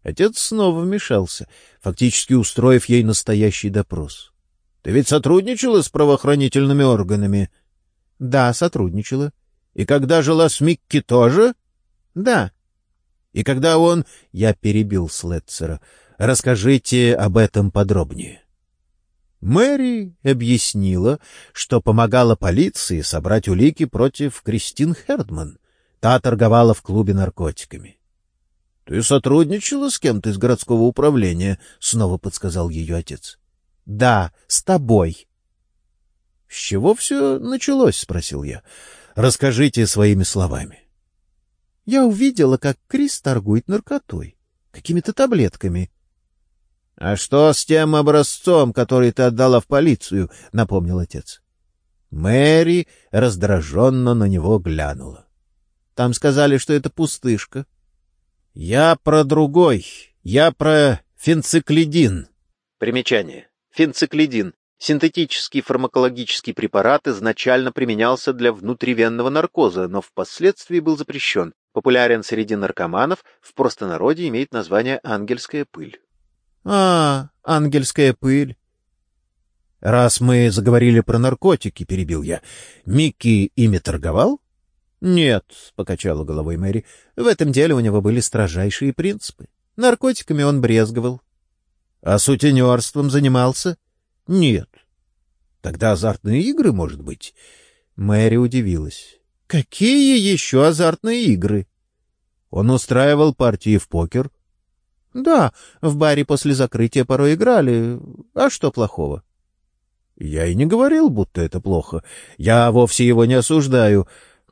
Отец снова вмешался, фактически устроив ей настоящий допрос. Ты ведь сотрудничала с правоохранительными органами? Да, сотрудничала. И когда жила с Микки тоже? Да. И когда он... Я перебил Слетцера. Расскажите об этом подробнее. Мэри объяснила, что помогала полиции собрать улики против Кристин Хердман. Та торговала в клубе наркотиками. — Ты сотрудничала с кем-то из городского управления? — снова подсказал ее отец. — Да, с тобой. — С чего все началось? — спросил я. — Расскажите своими словами. — Я увидела, как Крис торгует наркотой, какими-то таблетками. — А что с тем образцом, который ты отдала в полицию? — напомнил отец. Мэри раздраженно на него глянула. Там сказали, что это пустышка. — Я про другой. Я про фенциклидин. Примечание. Фенциклидин — синтетический фармакологический препарат, изначально применялся для внутривенного наркоза, но впоследствии был запрещен. Популярен среди наркоманов, в простонародье имеет название «ангельская пыль». — А, ангельская пыль. — Раз мы заговорили про наркотики, — перебил я, — Микки ими торговал? «Нет», — покачала головой Мэри, — «в этом деле у него были строжайшие принципы. Наркотиками он брезговал». «А сутенерством занимался?» «Нет». «Тогда азартные игры, может быть?» Мэри удивилась. «Какие еще азартные игры?» «Он устраивал партии в покер?» «Да, в баре после закрытия порой играли. А что плохого?» «Я и не говорил, будто это плохо. Я вовсе его не осуждаю»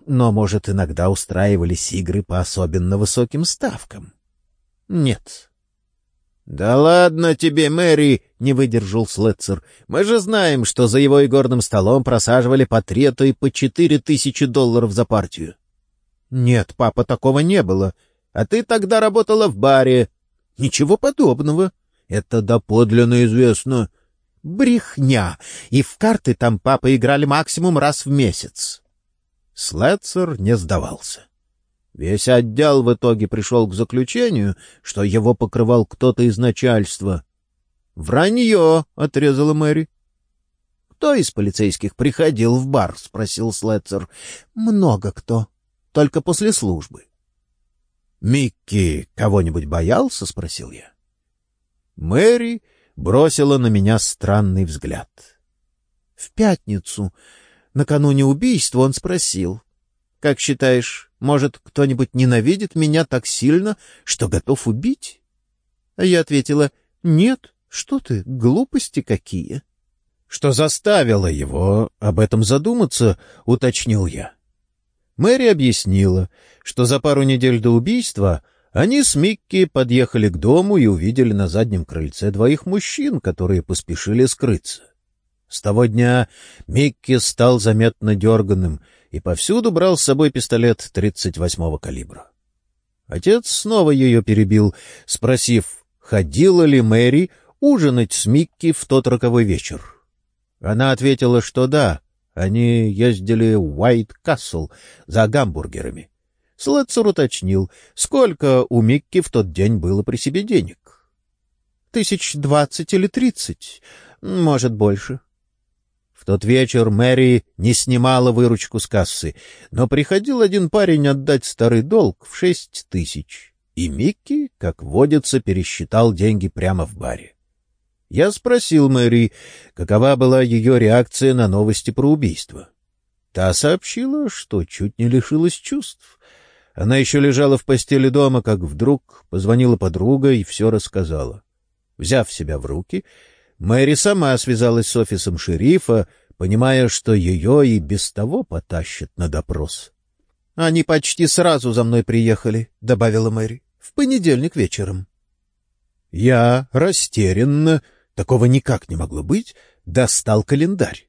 но, может, иногда устраивались игры по особенно высоким ставкам? — Нет. — Да ладно тебе, Мэри, — не выдержал Слетцер. — Мы же знаем, что за его игорным столом просаживали по три, а и по четыре тысячи долларов за партию. — Нет, папа, такого не было. А ты тогда работала в баре. — Ничего подобного. Это доподлинно известно. — Брехня. И в карты там папа играли максимум раз в месяц. Слетцер не сдавался. Весь отдел в итоге пришел к заключению, что его покрывал кто-то из начальства. — Вранье! — отрезала Мэри. — Кто из полицейских приходил в бар? — спросил Слетцер. — Много кто. Только после службы. — Микки кого-нибудь боялся? — спросил я. Мэри бросила на меня странный взгляд. — В пятницу Накануне убийства он спросил, «Как считаешь, может, кто-нибудь ненавидит меня так сильно, что готов убить?» А я ответила, «Нет, что ты, глупости какие». Что заставило его об этом задуматься, уточнил я. Мэри объяснила, что за пару недель до убийства они с Микки подъехали к дому и увидели на заднем крыльце двоих мужчин, которые поспешили скрыться. С того дня Микки стал заметно дерганным и повсюду брал с собой пистолет 38-го калибра. Отец снова ее перебил, спросив, ходила ли Мэри ужинать с Микки в тот роковой вечер. Она ответила, что да, они ездили в Уайт-Кассел за гамбургерами. Слетцер уточнил, сколько у Микки в тот день было при себе денег. — Тысяч двадцать или тридцать, может, больше. В тот вечер Мэри не снимала выручку с кассы, но приходил один парень отдать старый долг в шесть тысяч, и Микки, как водится, пересчитал деньги прямо в баре. Я спросил Мэри, какова была ее реакция на новости про убийство. Та сообщила, что чуть не лишилась чувств. Она еще лежала в постели дома, как вдруг позвонила подруга и все рассказала. Взяв себя в руки, Мэри сама связалась с офисом шерифа, понимая, что ее и без того потащат на допрос. — Они почти сразу за мной приехали, — добавила Мэри, — в понедельник вечером. Я растерянно, такого никак не могло быть, достал календарь.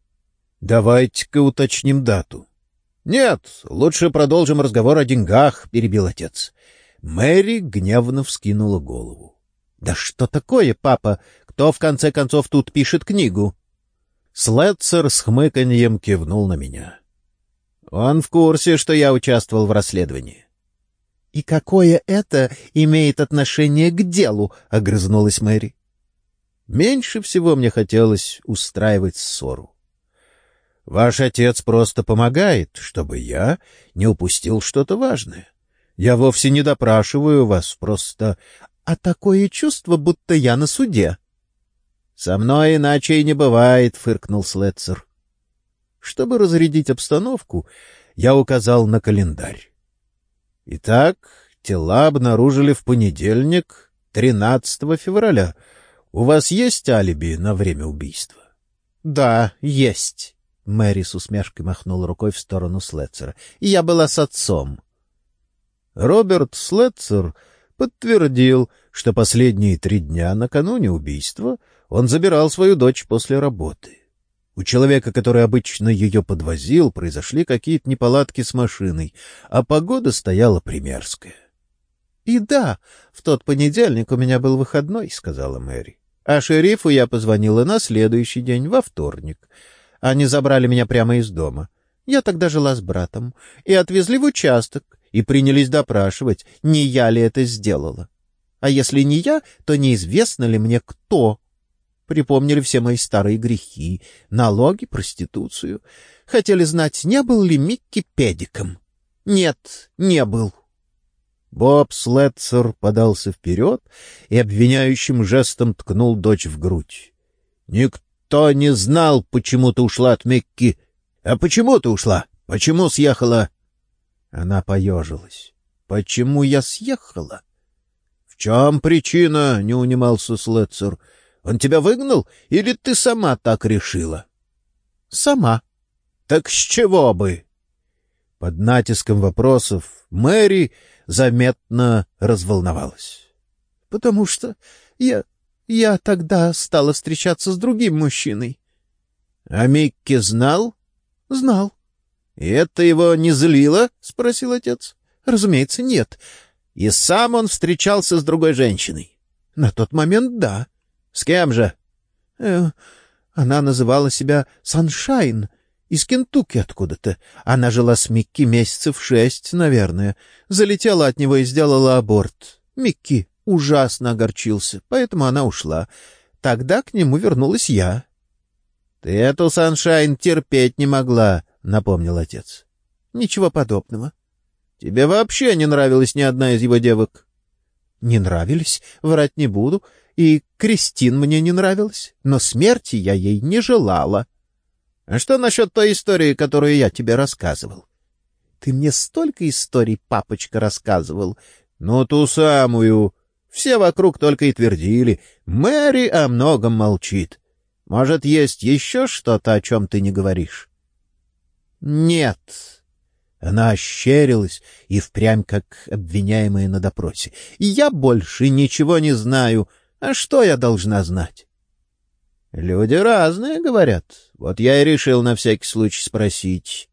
Давайте-ка уточним дату. — Нет, лучше продолжим разговор о деньгах, — перебил отец. Мэри гневно вскинула голову. — Да что такое, папа? Кто, в конце концов, тут пишет книгу? Слетцер с хмыканьем кивнул на меня. Он в курсе, что я участвовал в расследовании. — И какое это имеет отношение к делу? — огрызнулась Мэри. Меньше всего мне хотелось устраивать ссору. Ваш отец просто помогает, чтобы я не упустил что-то важное. Я вовсе не допрашиваю вас, просто... А такое чувство, будто я на суде. — Со мной иначе и не бывает, — фыркнул Слетцер. Чтобы разрядить обстановку, я указал на календарь. Итак, тела обнаружили в понедельник, 13 февраля. У вас есть алиби на время убийства? — Да, есть. Мэри с усмешкой махнула рукой в сторону Слетцера. — Я была с отцом. Роберт Слетцер подтвердил, что последние три дня накануне убийства он забирал свою дочь после работы. У человека, который обычно ее подвозил, произошли какие-то неполадки с машиной, а погода стояла примерская. — И да, в тот понедельник у меня был выходной, — сказала Мэри. А шерифу я позвонила на следующий день, во вторник. Они забрали меня прямо из дома. Я тогда жила с братом. И отвезли в участок, и принялись допрашивать, не я ли это сделала. А если не я, то неизвестно ли мне кто. Припомнили все мои старые грехи, налоги, проституцию. Хотели знать, не был ли Микки педиком. Нет, не был. Боб Слетцер подался вперед и обвиняющим жестом ткнул дочь в грудь. — Никто не знал, почему ты ушла от Микки. А почему ты ушла? Почему съехала? Она поежилась. — Почему я съехала? — В чем причина? — не унимался Слетцер. — Он тебя выгнал, или ты сама так решила? — Сама. — Так с чего бы? Под натиском вопросов Мэри заметно разволновалась. — Потому что я... я тогда стала встречаться с другим мужчиной. — А Микки знал? — Знал. — И это его не злило? — спросил отец. — Разумеется, нет. — И сам он встречался с другой женщиной? — На тот момент — да. — С кем же? Э, она называла себя Саншайн — из Кентукки откуда-то. Она жила с Микки месяцев шесть, наверное. Залетела от него и сделала аборт. Микки ужасно огорчился, поэтому она ушла. Тогда к нему вернулась я. — Ты эту Саншайн терпеть не могла, — напомнил отец. — Ничего подобного. — Тебе вообще не нравилась ни одна из его девок? — Не нравились, врать не буду. И Кристин мне не нравилась, но смерти я ей не желала. — а что насчет той истории, которую я тебе рассказывал? Ты мне столько историй, папочка, рассказывал. Ну, ту самую. Все вокруг только и твердили. Мэри о многом молчит. Может, есть еще что-то, о чем ты не говоришь? Нет. Она ощерилась и впрямь как обвиняемая на допросе. Я больше ничего не знаю. А что я должна знать? — Люди разные, говорят. Вот я и решил на всякий случай спросить.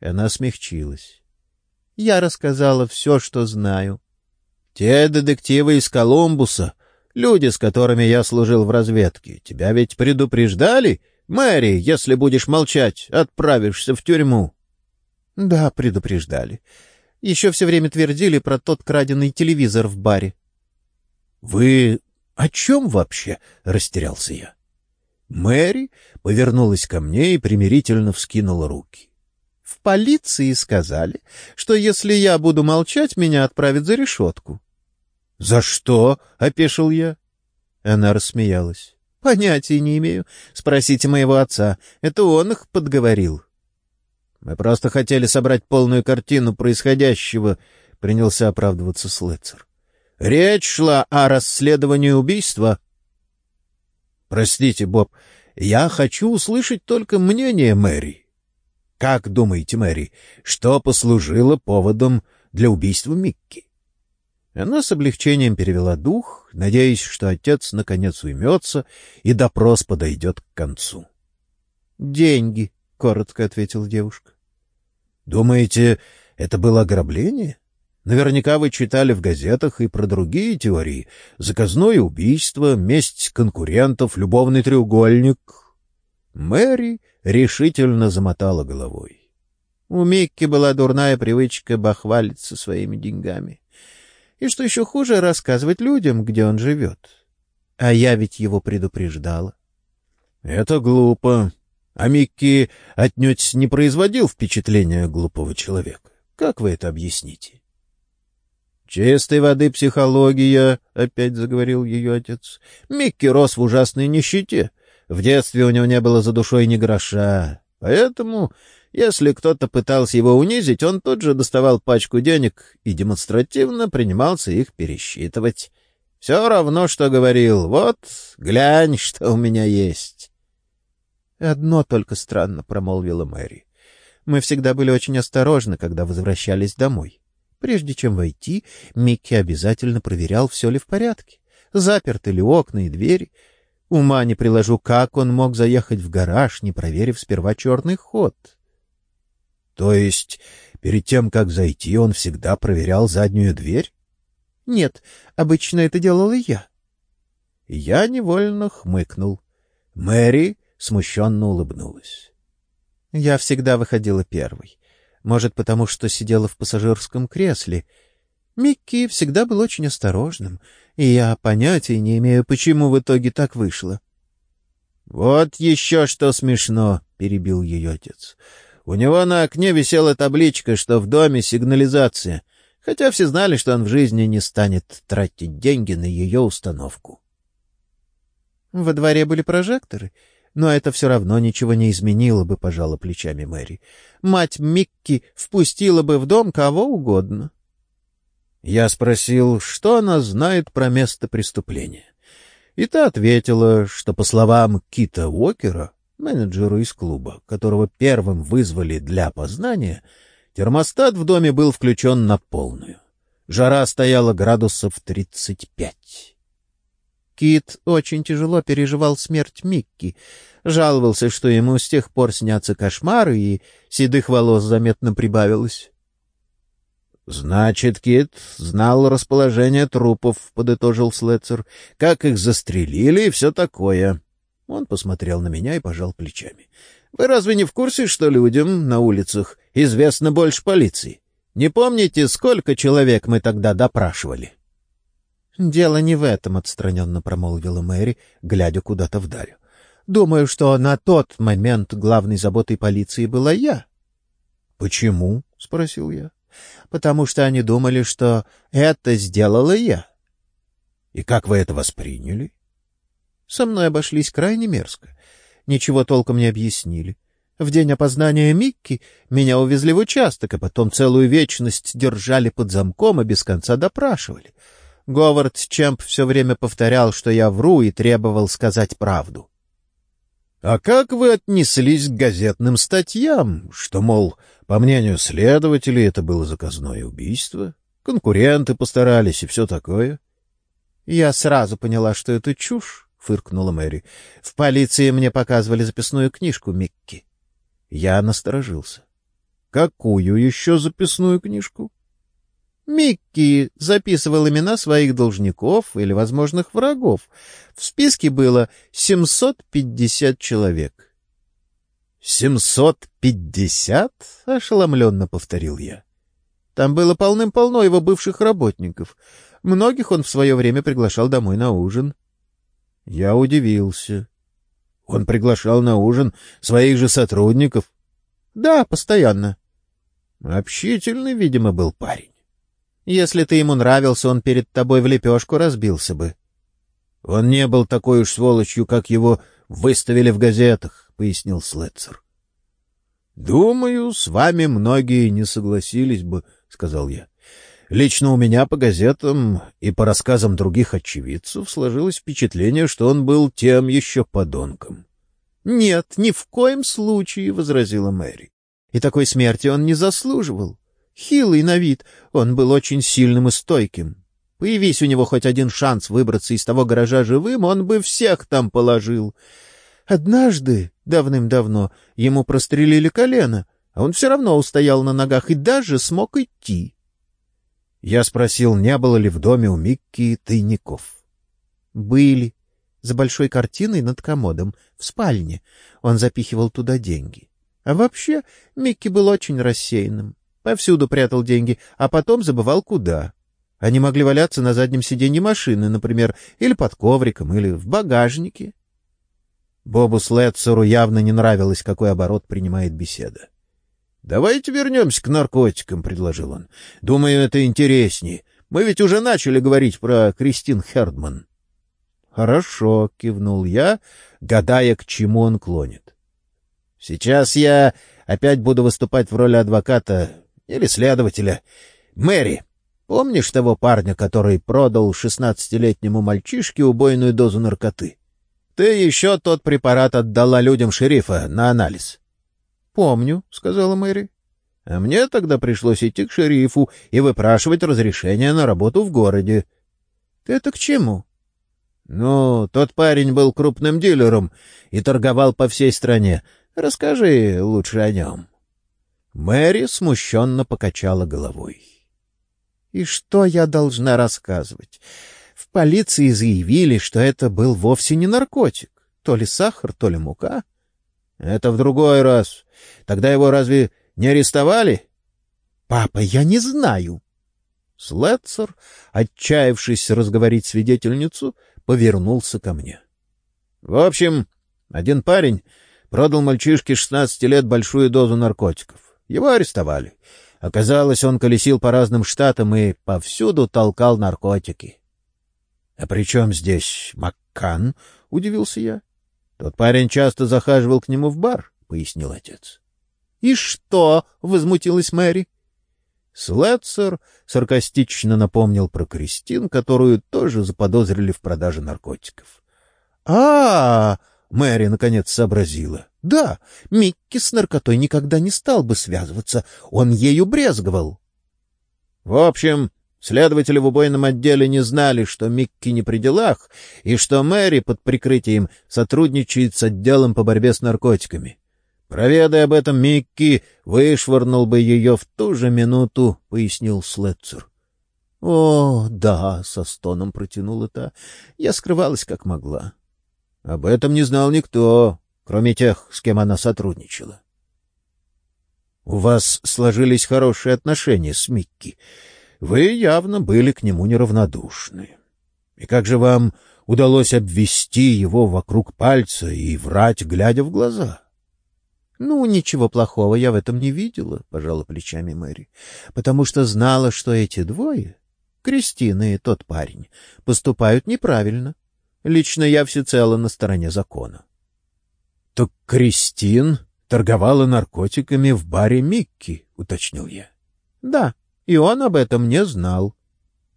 Она смягчилась. — Я рассказала все, что знаю. — Те детективы из Колумбуса, люди, с которыми я служил в разведке, тебя ведь предупреждали? Мэри, если будешь молчать, отправишься в тюрьму. — Да, предупреждали. Еще все время твердили про тот краденый телевизор в баре. — Вы о чем вообще? — растерялся я. Мэри повернулась ко мне и примирительно вскинула руки. — В полиции сказали, что если я буду молчать, меня отправят за решетку. — За что? — опешил я. Она рассмеялась. — Понятия не имею. Спросите моего отца. Это он их подговорил. — Мы просто хотели собрать полную картину происходящего, — принялся оправдываться Слэцер. — Речь шла о расследовании убийства. Простите, Боб, я хочу услышать только мнение Мэри. Как думаете, Мэри, что послужило поводом для убийства Микки? Она с облегчением перевела дух, надеясь, что отец наконец уймется и допрос подойдет к концу. — Деньги, — коротко ответила девушка. — Думаете, это было ограбление? Наверняка вы читали в газетах и про другие теории. Заказное убийство, месть конкурентов, любовный треугольник. Мэри решительно замотала головой. У Микки была дурная привычка бахвалиться своими деньгами. И что еще хуже, рассказывать людям, где он живет. А я ведь его предупреждала. — Это глупо. А Микки отнюдь не производил впечатления глупого человека. Как вы это объясните? Чистой воды психология, — опять заговорил ее отец. Микки рос в ужасной нищете. В детстве у него не было за душой ни гроша. Поэтому, если кто-то пытался его унизить, он тут же доставал пачку денег и демонстративно принимался их пересчитывать. Все равно, что говорил. Вот, глянь, что у меня есть. — Одно только странно, — промолвила Мэри. — Мы всегда были очень осторожны, когда возвращались домой. Прежде чем войти, Микки обязательно проверял, все ли в порядке, заперты ли окна и двери. Ума не приложу, как он мог заехать в гараж, не проверив сперва черный ход. — То есть перед тем, как зайти, он всегда проверял заднюю дверь? — Нет, обычно это делала я. Я невольно хмыкнул. Мэри смущенно улыбнулась. Я всегда выходила первой. Может, потому что сидела в пассажирском кресле. Микки всегда был очень осторожным, и я понятия не имею, почему в итоге так вышло. — Вот еще что смешно, — перебил ее отец. — У него на окне висела табличка, что в доме сигнализация — хотя все знали, что он в жизни не станет тратить деньги на ее установку. Во дворе были прожекторы, но это все равно ничего не изменило бы, пожала плечами Мэри. Мать Микки впустила бы в дом кого угодно. Я спросил, что она знает про место преступления. И та ответила, что, по словам Кита Уокера, менеджера из клуба, которого первым вызвали для опознания, Термостат в доме был включен на полную. Жара стояла градусов тридцать пять. Кит очень тяжело переживал смерть Микки, жаловался, что ему с тех пор снятся кошмары, и седых волос заметно прибавилось. — Значит, Кит знал расположение трупов, — подытожил Слецер, — как их застрелили и все такое. Он посмотрел на меня и пожал плечами. Вы разве не в курсе, что людям на улицах известно больше полиции? Не помните, сколько человек мы тогда допрашивали? — Дело не в этом, — отстраненно промолвила Мэри, глядя куда-то вдаль. — Думаю, что на тот момент главной заботой полиции была я. — Почему? — спросил я. — Потому что они думали, что это сделала я. — И как вы это восприняли? — Со мной обошлись крайне мерзко ничего толком не объяснили. В день опознания Микки меня увезли в участок, а потом целую вечность держали под замком и без конца допрашивали. Говард Чемп все время повторял, что я вру, и требовал сказать правду. — А как вы отнеслись к газетным статьям, что, мол, по мнению следователей, это было заказное убийство? Конкуренты постарались и все такое? Я сразу поняла, что это чушь фыркнула Мэри. — В полиции мне показывали записную книжку Микки. Я насторожился. — Какую еще записную книжку? Микки записывал имена своих должников или возможных врагов. В списке было 750 человек. «Семьсот пятьдесят?» — ошеломленно повторил я. Там было полным-полно его бывших работников. Многих он в свое время приглашал домой на ужин. Я удивился. Он приглашал на ужин своих же сотрудников? Да, постоянно. Общительный, видимо, был парень. Если ты ему нравился, он перед тобой в лепешку разбился бы. Он не был такой уж сволочью, как его выставили в газетах, — пояснил Слетцер. — Думаю, с вами многие не согласились бы, — сказал я. Лично у меня по газетам и по рассказам других очевидцев сложилось впечатление, что он был тем еще подонком. — Нет, ни в коем случае, — возразила Мэри. — И такой смерти он не заслуживал. Хилый на вид, он был очень сильным и стойким. Появись у него хоть один шанс выбраться из того гаража живым, он бы всех там положил. Однажды, давным-давно, ему прострелили колено, а он все равно устоял на ногах и даже смог идти. Я спросил, не было ли в доме у Микки тайников. Были. За большой картиной над комодом, в спальне. Он запихивал туда деньги. А вообще, Микки был очень рассеянным. Повсюду прятал деньги, а потом забывал куда. Они могли валяться на заднем сиденье машины, например, или под ковриком, или в багажнике. Бобу Слетцеру явно не нравилось, какой оборот принимает беседа. «Давайте вернемся к наркотикам», — предложил он. «Думаю, это интереснее. Мы ведь уже начали говорить про Кристин Хердман. Хорошо, кивнул я, гадая, к чему он клонит. Сейчас я опять буду выступать в роли адвоката или следователя. Мэри, помнишь того парня, который продал шестнадцатилетнему мальчишке убойную дозу наркоты? Ты еще тот препарат отдала людям шерифа на анализ. — Помню, — сказала Мэри. — А мне тогда пришлось идти к шерифу и выпрашивать разрешение на работу в городе. — Ты это к чему? Ну, тот парень был крупным дилером и торговал по всей стране. Расскажи лучше о нем. Мэри смущенно покачала головой. — И что я должна рассказывать? В полиции заявили, что это был вовсе не наркотик. То ли сахар, то ли мука. — Это в другой раз. Тогда его разве не арестовали? — Папа, я не знаю. Слетцер, отчаявшись разговорить свидетельницу, повернулся ко мне. В общем, один парень продал мальчишке 16 лет большую дозу наркотиков. Его арестовали. Оказалось, он колесил по разным штатам и повсюду толкал наркотики. — А при чем здесь Маккан? — удивился я. — Тот парень часто захаживал к нему в бар, — пояснил отец. — И что? — возмутилась Мэри. Слетцер саркастично напомнил про Кристин, которую тоже заподозрили в продаже наркотиков. а, -а, -а Мэри наконец сообразила. «Да, Микки с наркотой никогда не стал бы связываться. Он ею брезговал». «В общем, следователи в убойном отделе не знали, что Микки не при делах, и что Мэри под прикрытием сотрудничает с отделом по борьбе с наркотиками. Проведая об этом Микки, вышвырнул бы ее в ту же минуту, — пояснил Слетцер. — О, да, — со стоном протянула та. Я скрывалась как могла. Об этом не знал никто, кроме тех, с кем она сотрудничала. — У вас сложились хорошие отношения с Микки. Вы явно были к нему неравнодушны. И как же вам удалось обвести его вокруг пальца и врать, глядя в глаза? —— Ну, ничего плохого я в этом не видела, — пожала плечами Мэри, — потому что знала, что эти двое, Кристина и тот парень, поступают неправильно. Лично я всецело на стороне закона. — Так Кристин торговала наркотиками в баре Микки, — уточнил я. — Да, и он об этом не знал.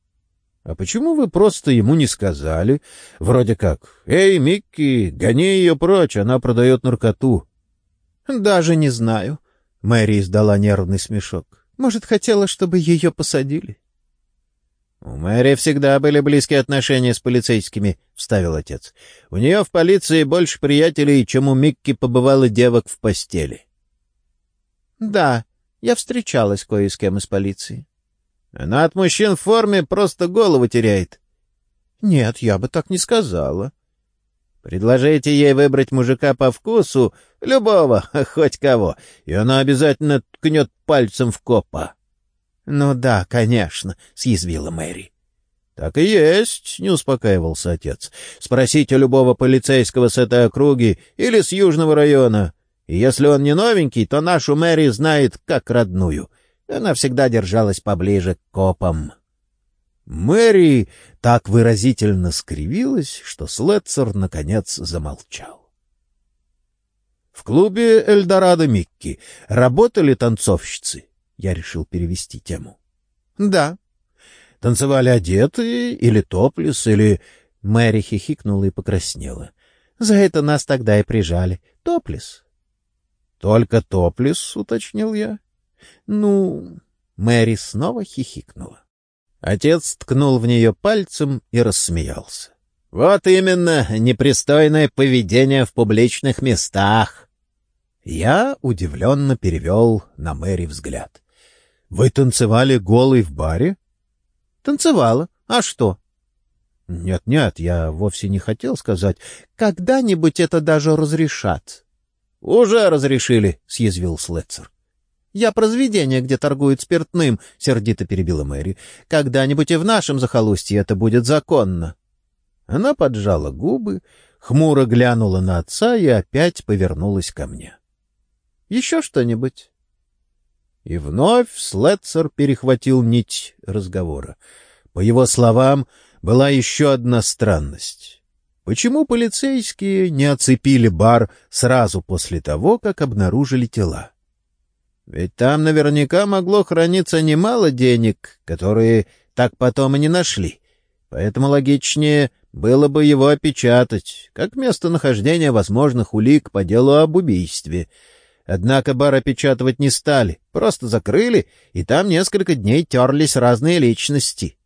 — А почему вы просто ему не сказали? Вроде как, «Эй, Микки, гони ее прочь, она продает наркоту». Даже не знаю. Мэри издала нервный смешок. Может, хотела, чтобы ее посадили? — У Мэри всегда были близкие отношения с полицейскими, — вставил отец. — У нее в полиции больше приятелей, чем у Микки побывало девок в постели. — Да, я встречалась кое с кем из полиции. — Она от мужчин в форме просто голову теряет. — Нет, я бы так не сказала. Предложите ей выбрать мужика по вкусу, любого, хоть кого, и она обязательно ткнет пальцем в копа. — Ну да, конечно, — съязвила Мэри. — Так и есть, — не успокаивался отец. — Спросите любого полицейского с этой округи или с южного района. И если он не новенький, то нашу Мэри знает как родную. Она всегда держалась поближе к копам. Мэри так выразительно скривилась, что Слетцер, наконец, замолчал. В клубе «Эльдорадо Микки» работали танцовщицы. Я решил перевести тему. — Да. — Танцевали одетые или топлес, или... Мэри хихикнула и покраснела. — За это нас тогда и прижали. Топлес. — Только топлес, — уточнил я. — Ну... Мэри снова хихикнула. Отец ткнул в нее пальцем и рассмеялся. «Вот именно, непристойное поведение в публичных местах!» Я удивленно перевел на Мэри взгляд. «Вы танцевали голый в баре?» «Танцевала. А что?» «Нет-нет, я вовсе не хотел сказать. Когда-нибудь это даже разрешат». «Уже разрешили», — съязвил Слетцер. «Я про заведение, где торгуют спиртным», — сердито перебила Мэри. «Когда-нибудь и в нашем захолустье это будет законно». Она поджала губы, хмуро глянула на отца и опять повернулась ко мне. «Еще что-нибудь?» И вновь Слетцер перехватил нить разговора. По его словам, была еще одна странность. Почему полицейские не оцепили бар сразу после того, как обнаружили тела? Ведь там наверняка могло храниться немало денег, которые так потом и не нашли. Поэтому логичнее было бы его опечатать, как местонахождение возможных улик по делу об убийстве. Однако бар опечатывать не стали, просто закрыли, и там несколько дней терлись разные личности.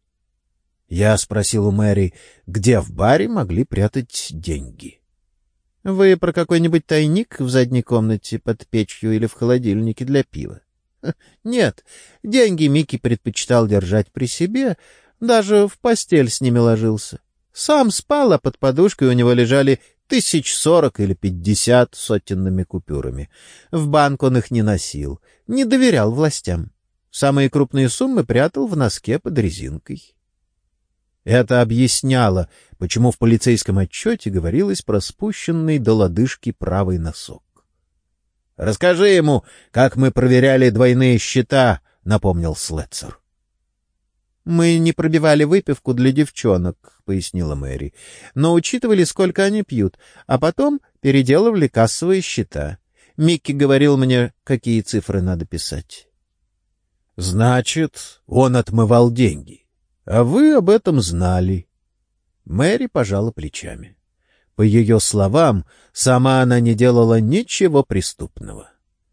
Я спросил у Мэри, где в баре могли прятать деньги. — Вы про какой-нибудь тайник в задней комнате под печью или в холодильнике для пива? — Нет, деньги Микки предпочитал держать при себе, даже в постель с ними ложился. Сам спал, а под подушкой у него лежали тысяч сорок или пятьдесят сотенными купюрами. В банк он их не носил, не доверял властям. Самые крупные суммы прятал в носке под резинкой. Это объясняло, почему в полицейском отчете говорилось про спущенный до лодыжки правый носок. — Расскажи ему, как мы проверяли двойные счета, — напомнил Слетцер. — Мы не пробивали выпивку для девчонок, — пояснила Мэри, — но учитывали, сколько они пьют, а потом переделывали кассовые счета. Микки говорил мне, какие цифры надо писать. — Значит, он отмывал деньги. А вы об этом знали. Мэри пожала плечами. По ее словам, сама она не делала ничего преступного.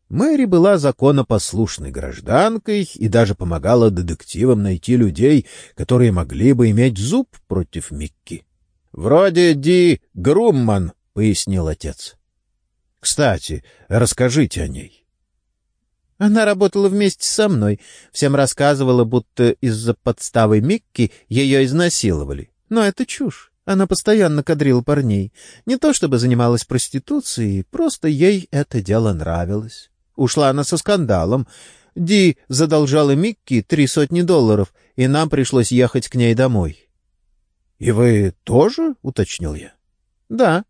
Мэри была законопослушной гражданкой и даже помогала детективам найти людей, которые могли бы иметь зуб против Микки. — Вроде Ди Грумман, — пояснил отец. — Кстати, расскажите о ней. Она работала вместе со мной, всем рассказывала, будто из-за подставы Микки ее изнасиловали. Но это чушь. Она постоянно кадрила парней. Не то чтобы занималась проституцией, просто ей это дело нравилось. Ушла она со скандалом. Ди задолжала Микки три сотни долларов, и нам пришлось ехать к ней домой. — И вы тоже? — уточнил я. — Да.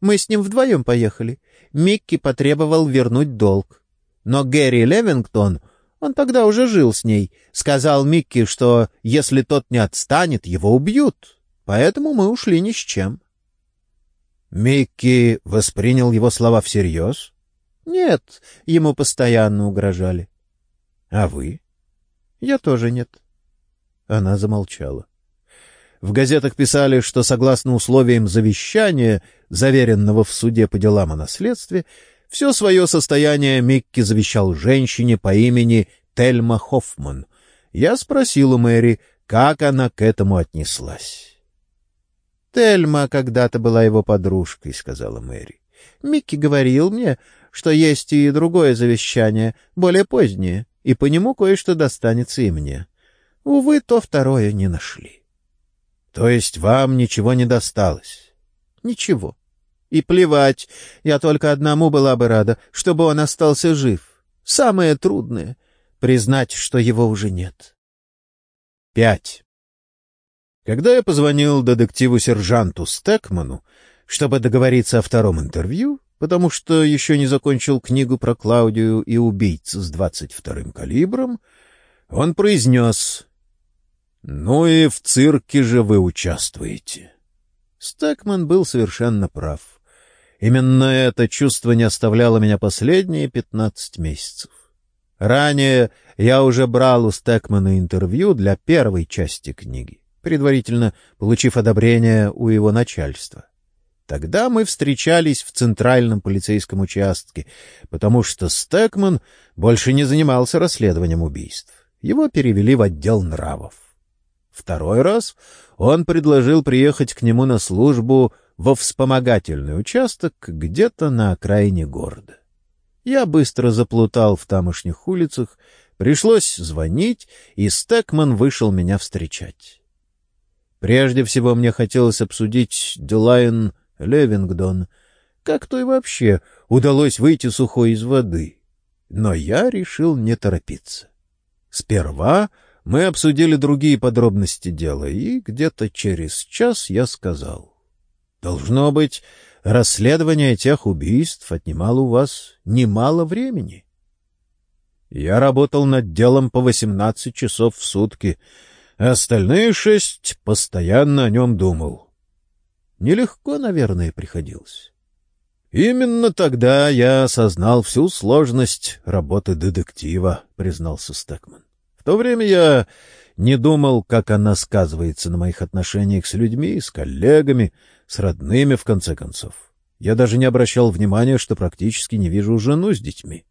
Мы с ним вдвоем поехали. Микки потребовал вернуть долг. Но Гэри Левингтон, он тогда уже жил с ней, сказал Микки, что если тот не отстанет, его убьют. Поэтому мы ушли ни с чем. Микки воспринял его слова всерьез? Нет, ему постоянно угрожали. А вы? Я тоже нет. Она замолчала. В газетах писали, что согласно условиям завещания, заверенного в суде по делам о наследстве, все свое состояние Микки завещал женщине по имени Тельма Хоффман. Я спросил у Мэри, как она к этому отнеслась. «Тельма когда-то была его подружкой», — сказала Мэри. «Микки говорил мне, что есть и другое завещание, более позднее, и по нему кое-что достанется и мне. Увы, то второе не нашли». «То есть вам ничего не досталось?» «Ничего. И плевать, я только одному была бы рада, чтобы он остался жив. Самое трудное — признать, что его уже нет. Пять. Когда я позвонил детективу-сержанту Стекману, чтобы договориться о втором интервью, потому что еще не закончил книгу про Клаудию и убийц с двадцать вторым калибром, он произнес «Ну и в цирке же вы участвуете». Стекман был совершенно прав. Именно это чувство не оставляло меня последние пятнадцать месяцев. Ранее я уже брал у Стекмана интервью для первой части книги, предварительно получив одобрение у его начальства. Тогда мы встречались в центральном полицейском участке, потому что Стекман больше не занимался расследованием убийств. Его перевели в отдел нравов. Второй раз он предложил приехать к нему на службу во вспомогательный участок где-то на окраине города. Я быстро заплутал в тамошних улицах, пришлось звонить, и Стекман вышел меня встречать. Прежде всего мне хотелось обсудить Дилайн Левингдон, как то и вообще удалось выйти сухой из воды. Но я решил не торопиться. Сперва мы обсудили другие подробности дела, и где-то через час я сказал. Должно быть, расследование тех убийств отнимало у вас немало времени. Я работал над делом по восемнадцать часов в сутки, Остальные шесть постоянно о нем думал. Нелегко, наверное, приходилось. Именно тогда я осознал всю сложность работы детектива, признался Стекман. В то время я не думал, как она сказывается на моих отношениях с людьми, с коллегами, с родными, в конце концов. Я даже не обращал внимания, что практически не вижу жену с детьми.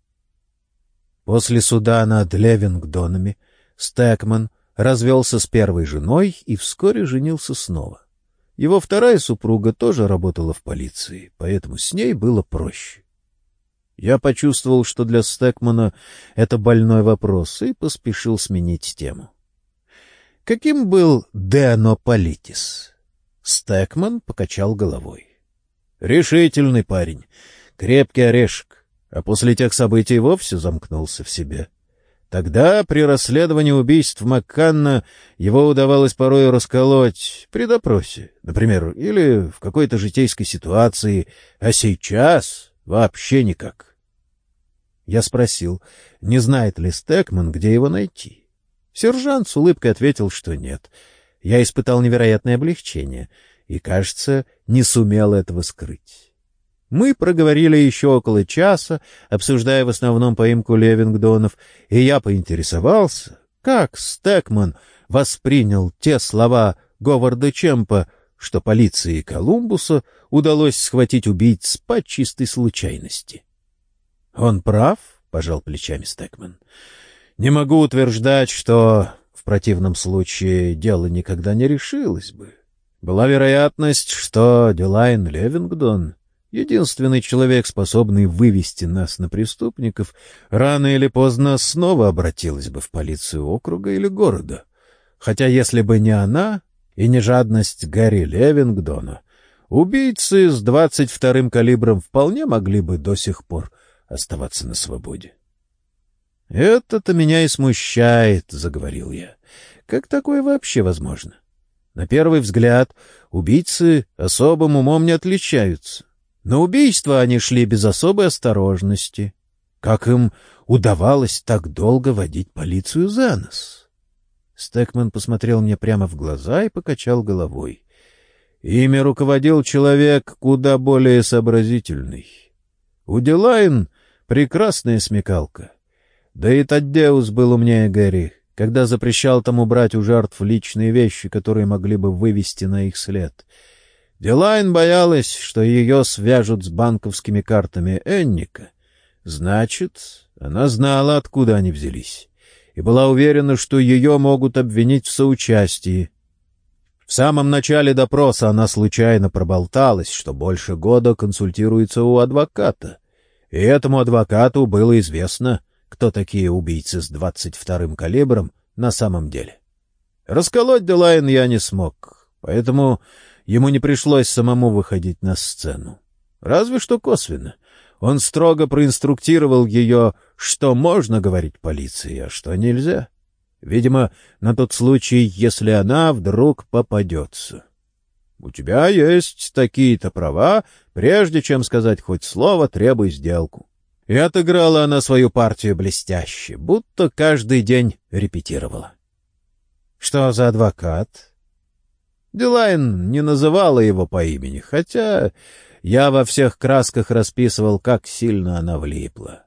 После суда над Левингдонами Стекман развелся с первой женой и вскоре женился снова. Его вторая супруга тоже работала в полиции, поэтому с ней было проще. Я почувствовал, что для Стекмана это больной вопрос, и поспешил сменить тему. Каким был Дено Политис? Стекман покачал головой. Решительный парень, крепкий орешек, а после тех событий вовсе замкнулся в себе. Тогда при расследовании убийств Макканна его удавалось порой расколоть при допросе, например, или в какой-то житейской ситуации, а сейчас вообще никак. Я спросил, не знает ли Стекман, где его найти. Сержант с улыбкой ответил, что нет. Я испытал невероятное облегчение и, кажется, не сумел этого скрыть. Мы проговорили еще около часа, обсуждая в основном поимку Левингдонов, и я поинтересовался, как Стекман воспринял те слова Говарда Чемпа, что полиции Колумбуса удалось схватить убийц по чистой случайности. — Он прав, — пожал плечами Стекман. — Не могу утверждать, что в противном случае дело никогда не решилось бы. Была вероятность, что Дилайн Левингдон единственный человек, способный вывести нас на преступников, рано или поздно снова обратилась бы в полицию округа или города. Хотя если бы не она и не жадность Гарри Левингдона, убийцы с двадцать вторым калибром вполне могли бы до сих пор оставаться на свободе. «Это-то меня и смущает», — заговорил я. «Как такое вообще возможно? На первый взгляд убийцы особым умом не отличаются. На убийство они шли без особой осторожности. Как им удавалось так долго водить полицию за нос? Стекман посмотрел мне прямо в глаза и покачал головой. Ими руководил человек куда более сообразительный. У Дилайн прекрасная смекалка. Да и Таддеус был умнее Гэри, когда запрещал тому брать у жертв личные вещи, которые могли бы вывести на их след — Дилайн боялась, что ее свяжут с банковскими картами Энника. Значит, она знала, откуда они взялись, и была уверена, что ее могут обвинить в соучастии. В самом начале допроса она случайно проболталась, что больше года консультируется у адвоката. И этому адвокату было известно, кто такие убийцы с двадцать вторым калибром на самом деле. Расколоть Делайн я не смог, поэтому ему не пришлось самому выходить на сцену. Разве что косвенно. Он строго проинструктировал ее, что можно говорить полиции, а что нельзя. Видимо, на тот случай, если она вдруг попадется. У тебя есть такие-то права, прежде чем сказать хоть слово, требуй сделку. И отыграла она свою партию блестяще, будто каждый день репетировала. Что за адвокат? Дилайн не называла его по имени, хотя я во всех красках расписывал, как сильно она влипла.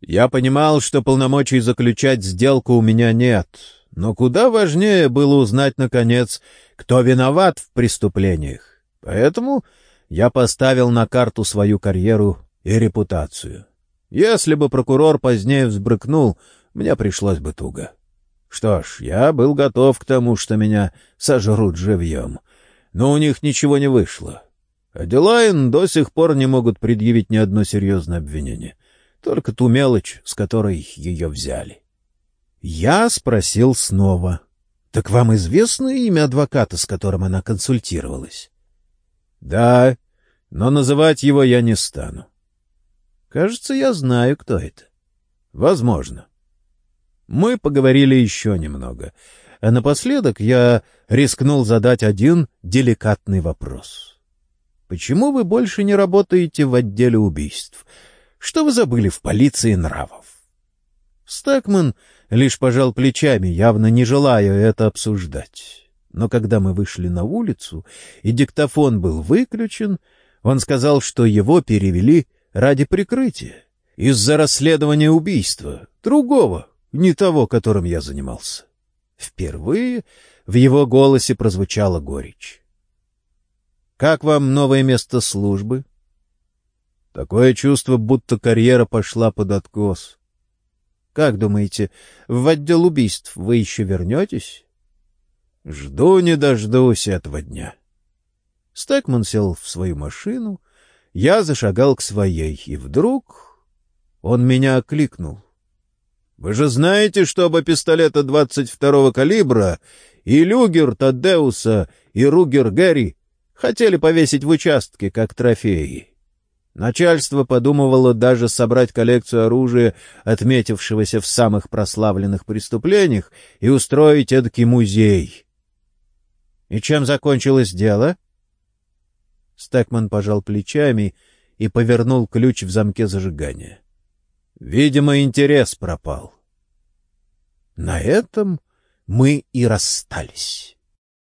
Я понимал, что полномочий заключать сделку у меня нет, но куда важнее было узнать, наконец, кто виноват в преступлениях. Поэтому я поставил на карту свою карьеру и репутацию. Если бы прокурор позднее взбрыкнул, мне пришлось бы туго. Что ж, я был готов к тому, что меня сожрут живьем. Но у них ничего не вышло. А Дилайн до сих пор не могут предъявить ни одно серьезное обвинение. Только ту мелочь, с которой ее взяли. Я спросил снова. — Так вам известно имя адвоката, с которым она консультировалась? — Да, но называть его я не стану. — Кажется, я знаю, кто это. — Возможно. Мы поговорили еще немного, а напоследок я рискнул задать один деликатный вопрос. «Почему вы больше не работаете в отделе убийств? Что вы забыли в полиции нравов?» Стэкман лишь пожал плечами, явно не желая это обсуждать. Но когда мы вышли на улицу, и диктофон был выключен, он сказал, что его перевели ради прикрытия, из-за расследования убийства, другого, не того, которым я занимался. Впервые в его голосе прозвучала горечь. «Как вам новое место службы?» «Такое чувство, будто карьера пошла под откос». «Как думаете, в отдел убийств вы еще вернетесь?» «Жду не дождусь этого дня». Стэкман сел в свою машину, я зашагал к своей, и вдруг он меня окликнул. Вы же знаете, что оба пистолета 22-го калибра и Люгер Тадеуса, и Ругер Гэри хотели повесить в участке как трофеи. Начальство подумывало даже собрать коллекцию оружия, отметившегося в самых прославленных преступлениях, и устроить эдакий музей. — И чем закончилось дело? Стэкман пожал плечами и повернул ключ в замке зажигания. Видимо, интерес пропал. На этом мы и расстались.